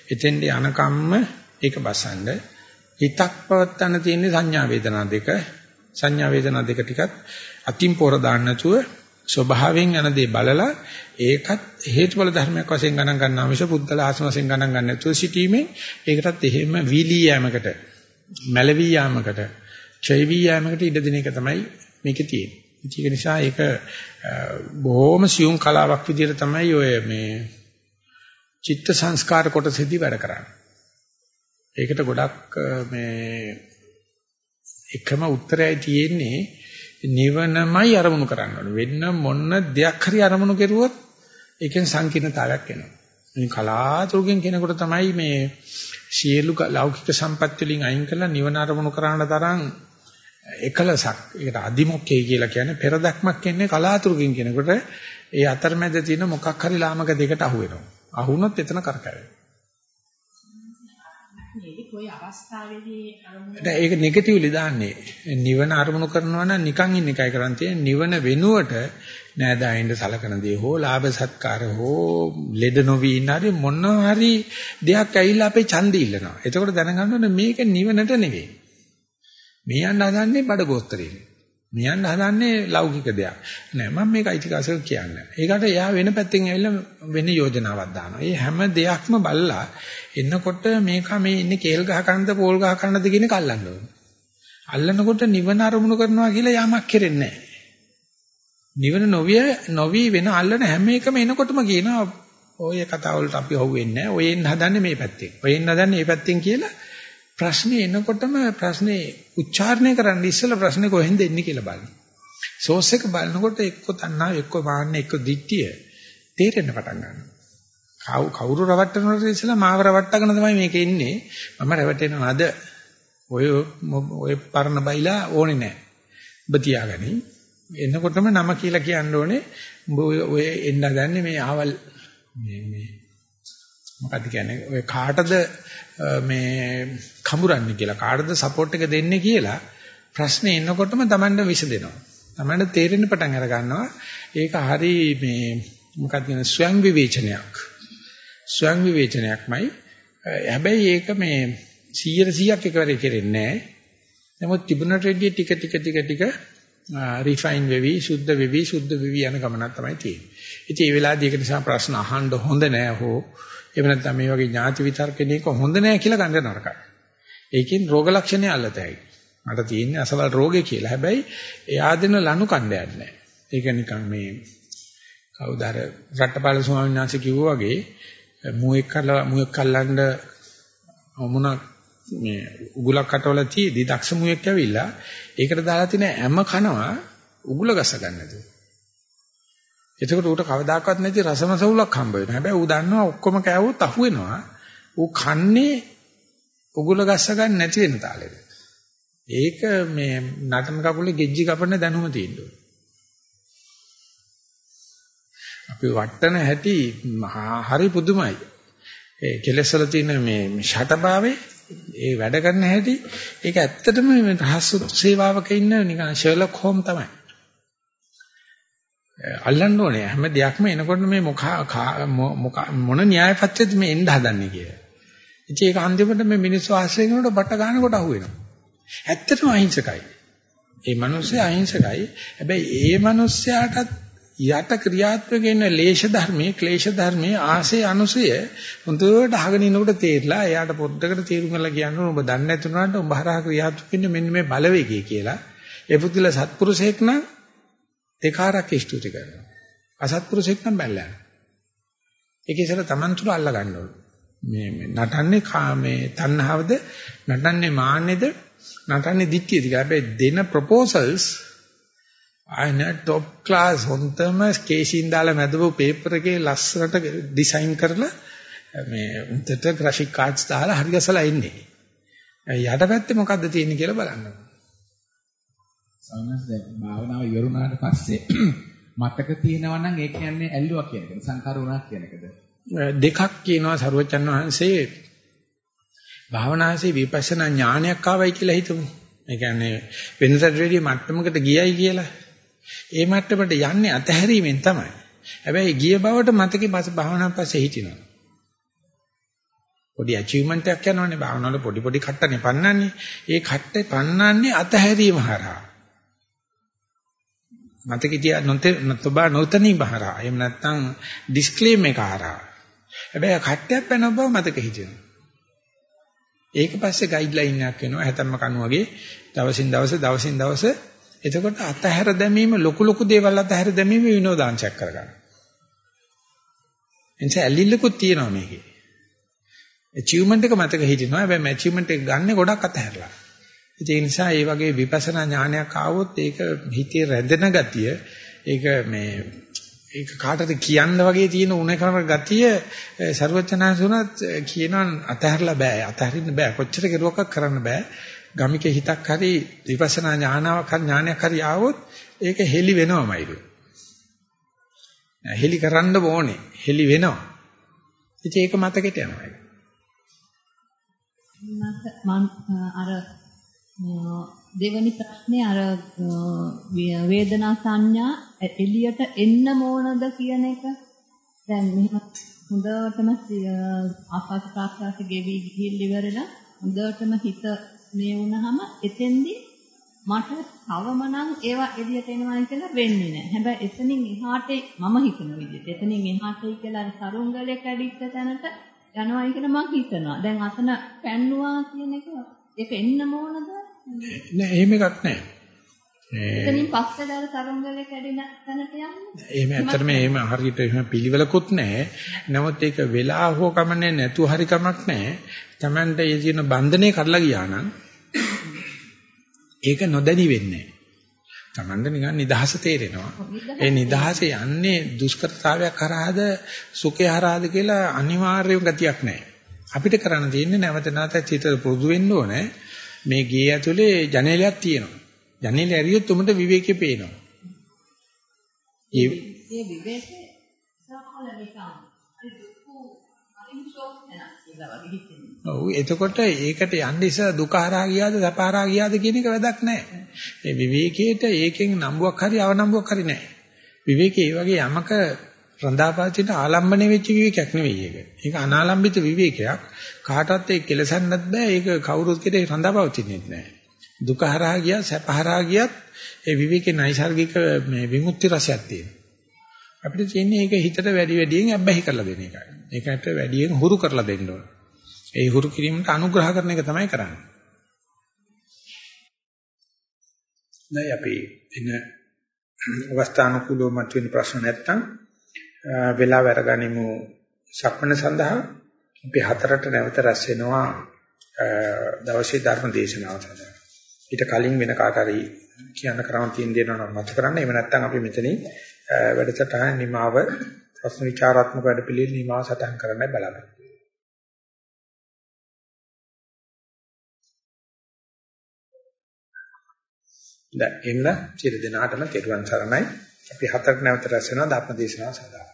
එතෙන්ට යනකම්ම ඒක බසන්න. හිතක් පවත්තන්න තියෙන සංඥා වේදනා දෙක සංඥා වේදනා දෙක ටිකත් අතින් පොර දාන්න නැතුව ස්වභාවයෙන් යන දේ බලලා ඒකත් හේතුඵල ධර්මයක් වශයෙන් ගණන් ගන්නා මිස බුද්ධල ආසන වශයෙන් ගණන් ගන්න නැතුව සිටීමෙන් ඒකටත් එහෙම වීලී යෑමකට මැලවී යාමකට ඡය වී යාමකට ඉඩ දෙන එක තමයි මේකේ තියෙන්නේ. ඒක නිසා ඒක බොහොම සියුම් කලාවක් විදිහට තමයි ඔය මේ චිත්ත සංස්කාර කොටසෙදි වැඩ කරන්නේ. ඒකට ගොඩක් මේ එකම උත්තරයයි තියෙන්නේ නිවනමයි අරමුණු කරන්න ඕනේ. වෙන මොන දෙයක් හරි අරමුණු කරුවොත් ඒකෙන් සංකීර්ණතාවයක් එනවා. ඉතින් කලාතුරකින් කෙනෙකුට තමයි මේ සියලු ලෞකික සම්පත් වලින් අයින් කරලා නිවන අරමුණු කරන්න තරම් එකලසක් ඒකට අදිමොක්කේ කියලා කියන්නේ පෙරදක්මක් කියන්නේ කලාතුරකින් කෙනෙකුට ඒ අතරමැද තියෙන මොකක් හරි ලාමක දෙකට අහු වෙනවා. අහු වුණොත් එතන කරකැවෙනවා. ඒක නෙගටිව්ලි දාන්නේ. නිවන අරමුණු කරනවා නම් නිකන් ඉන්න එකයි කරන් තියෙන්නේ. නිවන වෙනුවට නෑදෑයින්ද සලකන දේ හෝ ලාභ සත්කාර හෝ ලෙඩ නොවි ඉන්න හරි මොන හරි දෙයක් ඇවිල්ලා අපේ ඡන්දය ඉල්ලනවා. එතකොට දැනගන්න ඕනේ මේක නිවනට නෙවෙයි. මේ යන්න හදන්නේ බඩ ගෝත්‍රේ. මේ යන්න හදන්නේ ලෞකික දෙයක්. නෑ මම මේක අයිතිකාසක කියන්නේ. ඒකට එයා වෙන පැත්තෙන් ඇවිල්ලා වෙන යෝජනාවක් දානවා. ඒ හැම දෙයක්ම බල්ලා එන්නකොට මේක මේ ඉන්නේ කේල් ගහ කන්නද පෝල් ගහ කන්නද කියන කල්ලන්න ඕනේ. අල්ලනකොට නිවන අරමුණු කරනවා කියලා යමක් කෙරෙන්නේ නෑ. නිවන නොවිය නොවි වෙන අල්ලන හැම එකම එනකොටම කියනවා ඔය කතාව වලට අපි හොවෙන්නේ නෑ. ඔය එන්න හදන්නේ මේ පැත්තෙන්. ඔය එන්න හදන්නේ මේ පැත්තෙන් කියලා ප්‍රශ්නේ එනකොටම ප්‍රශ්නේ උච්චාරණය කරන්න ඉස්සෙල්ලා ප්‍රශ්නේ කොහෙන්ද එන්නේ කියලා බලන්න. සෝස් එක බලනකොට එක්ක තණ්හාව එක්ක මාන්න එක්ක දිට්ඨිය තේරෙන්න පටන් ගන්නවා. කවුරු රවට්ටනවද ඉස්සෙල්ලා මාව රවට්ටගෙන තමයි මේක එන්නේ. මම රවට්ටෙනවද? ඔය ඔය පරණ බයිලා ඕනේ නැහැ. ඔබ තියාගනි. එනකොටම නම කියලා කියන්න ඕනේ. උඹ ඔය එන්න ගන්නේ මේ ආවල් මේ මේ මොකක්ද කියන්නේ ඔය කාටද මේ කඹරන්නේ කියලා කාටද සපෝට් එක දෙන්නේ කියලා ප්‍රශ්නේ එනකොටම Tamanට විසදෙනවා. Tamanට තේරෙන්න පටන් අර ගන්නවා. ඒක හරි මේ මොකක්ද කියන ස්වයං විවේචනයක්. ස්වයං විවේචනයක්මයි. හැබැයි ඒක මේ 100 100ක් එකවර කෙරෙන්නේ නැහැ. නමුත් තිබුණට රෙඩිය ටික ටික ටික ටික රිෆයින් වෙවි, සුද්ධ වෙවි, සුද්ධ වෙවි යන ගමනක් තමයි තියෙන්නේ. ඉතින් මේ වෙලාවේදී ඒක නිසා ප්‍රශ්න අහන්න හොඳ නෑ හෝ එහෙම නැත්නම් මේ වගේ ඥාති විතර්කණයක හොඳ නෑ කියලා ගන්න නරකයි. ඒකෙන් රෝග ලක්ෂණය අල්ලතයි. මට තියෙන්නේ අසවල් රෝගේ කියලා. හැබැයි එයා දෙන ලනු කණ්ඩයක් නෑ. ඒක නිකන් මේ කවුද අර රට්ටපාල ස්වාමීන් වහන්සේ කිව්වා වගේ මුවෙක් කල්ලා මුවෙක් කල්ලන්න මොනක් මේ උගුලක් කටවල තියදී දක්ෂ මුවෙක් ඇවිල්ලා ඒකට දාලා තියෙන හැම කනවා උගුල ගස ගන්න නැතුව. එතකොට ඌට කවදාකවත් නැති රසමසවුලක් හම්බ වෙනවා. හැබැයි ඌ දන්නවා ඔක්කොම කෑවොත් අහු වෙනවා. ඌ කන්නේ උගුල ගස්ස ගන්න නැති වෙන තාලෙට. ඒක මේ නටන කකුලේ ගෙජ්ජි කපන දැනුම තියෙනවා. අපි වටන හැටි හරි පුදුමයි. ඒ කෙලස් වල තියෙන මේ ෂටභාවයේ ඒ වැඩ කරන හැටි ඒක ඇත්තටම මේ රහස් සේවාවක ඉන්න නිකන් ෂර්ලොක් හෝම් තමයි. අල්ලන්න ඕනේ හැම දෙයක්ම එනකොට මේ මොක මොන න්‍යාය පත්‍රයද මේ එන්න හදන්නේ කියලා. ඉතින් ඒක අන්තිමට මේ මිනිස්සු ආශ්‍රය කරනකොට බට ගන්නකොට අහුවෙනවා. ඇත්තටම අහිංසකයි. ඒ මිනිස්සයා අහිංසකයි. හැබැයි ඒ මිනිස්සයාටත් යට ක්‍රියාත්මක වෙන ලේෂ ධර්මයේ ක්ලේශ ධර්මයේ ආසේ අනුසය හොඳට අහගෙන ඉනකොට තේරලා එයාට පොඩ්ඩකට තීරු කරලා කියන්න ඔබ දන්නේ නැතුණාට ඔබ හරහා ක්‍රියාත්මක වෙන්නේ මෙන්න මේ බලවේගය කියලා. ඒ පුදුල සත්පුරුෂයෙක් නම් දෙකාරක් ඉෂ්ටුති කරනවා. අසත්පුරුෂයෙක් නම් බැලලා. ඒක ඉතල Taman තුල අල්ල ගන්න ඕනේ. මේ නටන්නේ කාමේ තණ්හාවද නටන්නේ මාන්නේද නටන්නේ දික්කියද කියලා. හැබැයි දෙන ප්‍රොපෝසල්ස් අයන টොප් ක්ලාස් හොන්තම කේසින් දාලා මැදපු පේපර් එකේ ලස්සනට ඩිසයින් කරලා මේ උන්ට ග්‍රැෆික් කාඩ්ස් දාලා හරි ගසලා ඉන්නේ. යටපැත්තේ මොකද්ද තියෙන්නේ කියලා බලන්න. සවනස් දැන් භාවනාව ඉවරුණාට පස්සේ මතක තියෙනවා නම් ඒ කියන්නේ ඇල්ලුවා කියන එකද සංකාර වුණා කියන එකද? දෙකක් කියනවා සරුවචන් වහන්සේ භාවනාවේ විපස්සනා ඥානයක් ආවයි කියලා හිතමු. ඒ කියන්නේ වෙනසට වැඩිය මට්ටමකට ගියයි කියලා. ඒ මට්ටමට යන්නේ අතහැරීමෙන් තමයි. හැබැයි ගිය බවට මතකේ පස්සේ භාවනාවක් පස්සේ හිටිනවා. පොඩි අචීව්මන්ට් එකක් යනවනේ භාවනාවල පොඩි පොඩි කට්ටනේ පන්නන්නේ. ඒ කට්ටේ පන්නන්නේ අතහැරීම හරහා. මතකේ තියා නොතබා නොතනී බහරා. එහෙම නැත්නම් ඩිස්ක්ලේම් එක හරහා. හැබැයි කට්ටයක් පැනව බව මතක හිටිනවා. ඒක පස්සේ ගයිඩ්ලයින් එකක් වෙනවා හැතැම්ම කණු වගේ දවසින් දවස දවසින් දවස එතකොට අතහැර දැමීම ලොකු ලොකු දේවල් අතහැර දැමීම විනෝදාංශයක් කරගන්න. එනිසා ඇලිල්ලකුත් තියෙනවා මේකේ. achievement එක මතක හිටිනවා හැබැයි achievement එක ගන්න ගොඩක් අතහැරලා. ඒ නිසා මේ වගේ විපස්සනා ඥානයක් ආවොත් ඒක හිතේ රැඳෙන ගතිය ඒක මේ ඒක කාටද කියන්න වගේ තියෙන උණකම ගතිය ਸਰවචනාසුණත් කියනවා අතහැරලා බෑ අතහරින්න බෑ කොච්චර කෙරුවක් කරන්න බෑ. ගමිකේ හිතක් හරි විපස්සනා ඥානාවක් හරි ඥානයක් හරි ආවොත් ඒක හෙලි වෙනවමයි හෙලි කරන්න ඕනේ හෙලි වෙනවා. ඉතින් ඒක මතකෙට යනවා. මම අර දෙවනි ප්‍රශ්නේ අර වේදනා සංඥා එළියට එන්න ඕනද කියන එක දැන් මෙහෙම හොඳටම ආස්වාද ප්‍රාස්වාද ගෙවි ගිහිල් ඉවරලා හොඳටම හිත මේ වුණාම එතෙන්දී මට තවම නම් ඒවා එළියට එනවා කියලා වෙන්නේ නැහැ. හැබැයි එතනින් එහාට මම හිතන විදිහට එතනින් එහාටයි කියලා අර සරුංගලේ කැඩිච්ච තැනට යනවායි කියලා මම හිතනවා. දැන් අතන පැන්නුවා කියන එක ඒක එන්න ඕනද? නෑ එහෙම එකක් නෑ. එතනින් පස්සේ දාල තරංගලේ කැඩෙන තැනට යන්නේ. එහෙම ඇත්තටම එහෙම හරියට එහෙම පිළිවෙලකුත් නෑ. නමුත් ඒක වෙලා හෝ කමන්නේ නැතුව හරි කමක් නෑ. Tamante ඒ කියන බන්ධනේ කඩලා ගියා නම් ඒක නොදැනි වෙන්නේ Tamante නිකන් නිදහස තේරෙනවා. ඒ නිදහස යන්නේ දුෂ්කරතාවයක් හරහාද සුඛය හරහාද කියලා අනිවාර්යම ගතියක් නෑ. අපිට කරන්න තියෙන්නේ නැවත නැවත චිතර පුරුදු වෙන්න ඕනේ. මේ ගේ ඇතුලේ ජනේලයක් තියෙනවා. ජනේලය ඇරියොත් උඹට විවේකේ පේනවා. ඒ ඒ විවේකේ සාකල නිකන් අර දුක එතකොට ඒකට යන්නේ ඉස්සර දුක හරහා ගියාද සැප හරහා ගියාද කියන එක වැදක් නැහැ. මේ විවේකයේට ඒකෙන් නම්බුවක් හරි අවනම්බුවක් හරි නැහැ. විවේකේ ඒ වගේ යමක රඳාපවතින ආලම්බණය වෙච්ච විවේකයක් නෙවෙයි ඒක. ඒක අනාලම්බිත විවේකයක්. කාටවත් ඒක කෙලසන්නත් බෑ. ඒක කවුරුත් කෙරේ රඳාපවතින්නේ නැහැ. දුක හරහා ගියා සැප හරහා ගියත් ඒ විවේකේ නයිසાર્ගික මේ විමුක්ති රසයක් තියෙනවා. අපිට තියෙන්නේ ඒක හිතට වැඩි වැඩියෙන් අබ්බැහි කරලා දෙන එකයි. ඒකට වැඩියෙන් හුරු කරලා දෙන්න ඕන. ඒ හුරු කිරීමට අනුග්‍රහ කරන එක තමයි කරන්නේ. දැන් අපි එන අවස්ථානුකූලව මතුවෙන ප්‍රශ්න නැත්තම් වෙලා වරගනිමු සක්මන සඳහා අපි හතරට නැවත රැස් වෙනවා දවසේ ධර්ම දේශනාව සඳහා. ඊට කලින් වෙන කාට හරි කියන්න කරන්න තියෙන දේ නම් මත කරන්න. එහෙම නැත්නම් අපි මෙතනින් වැඩසටහන නිමාව ප්‍රශ්න විචාරාත්මක වැඩ පිළිවෙල නිමාව සටහන් කරන්න බලාපොරොත්තු දැන් එන්න චිර දිනාටම තෙරුවන් සරණයි. අපි හතරට නැවත රැස් වෙනවා ධර්ම දේශනාව සඳහා.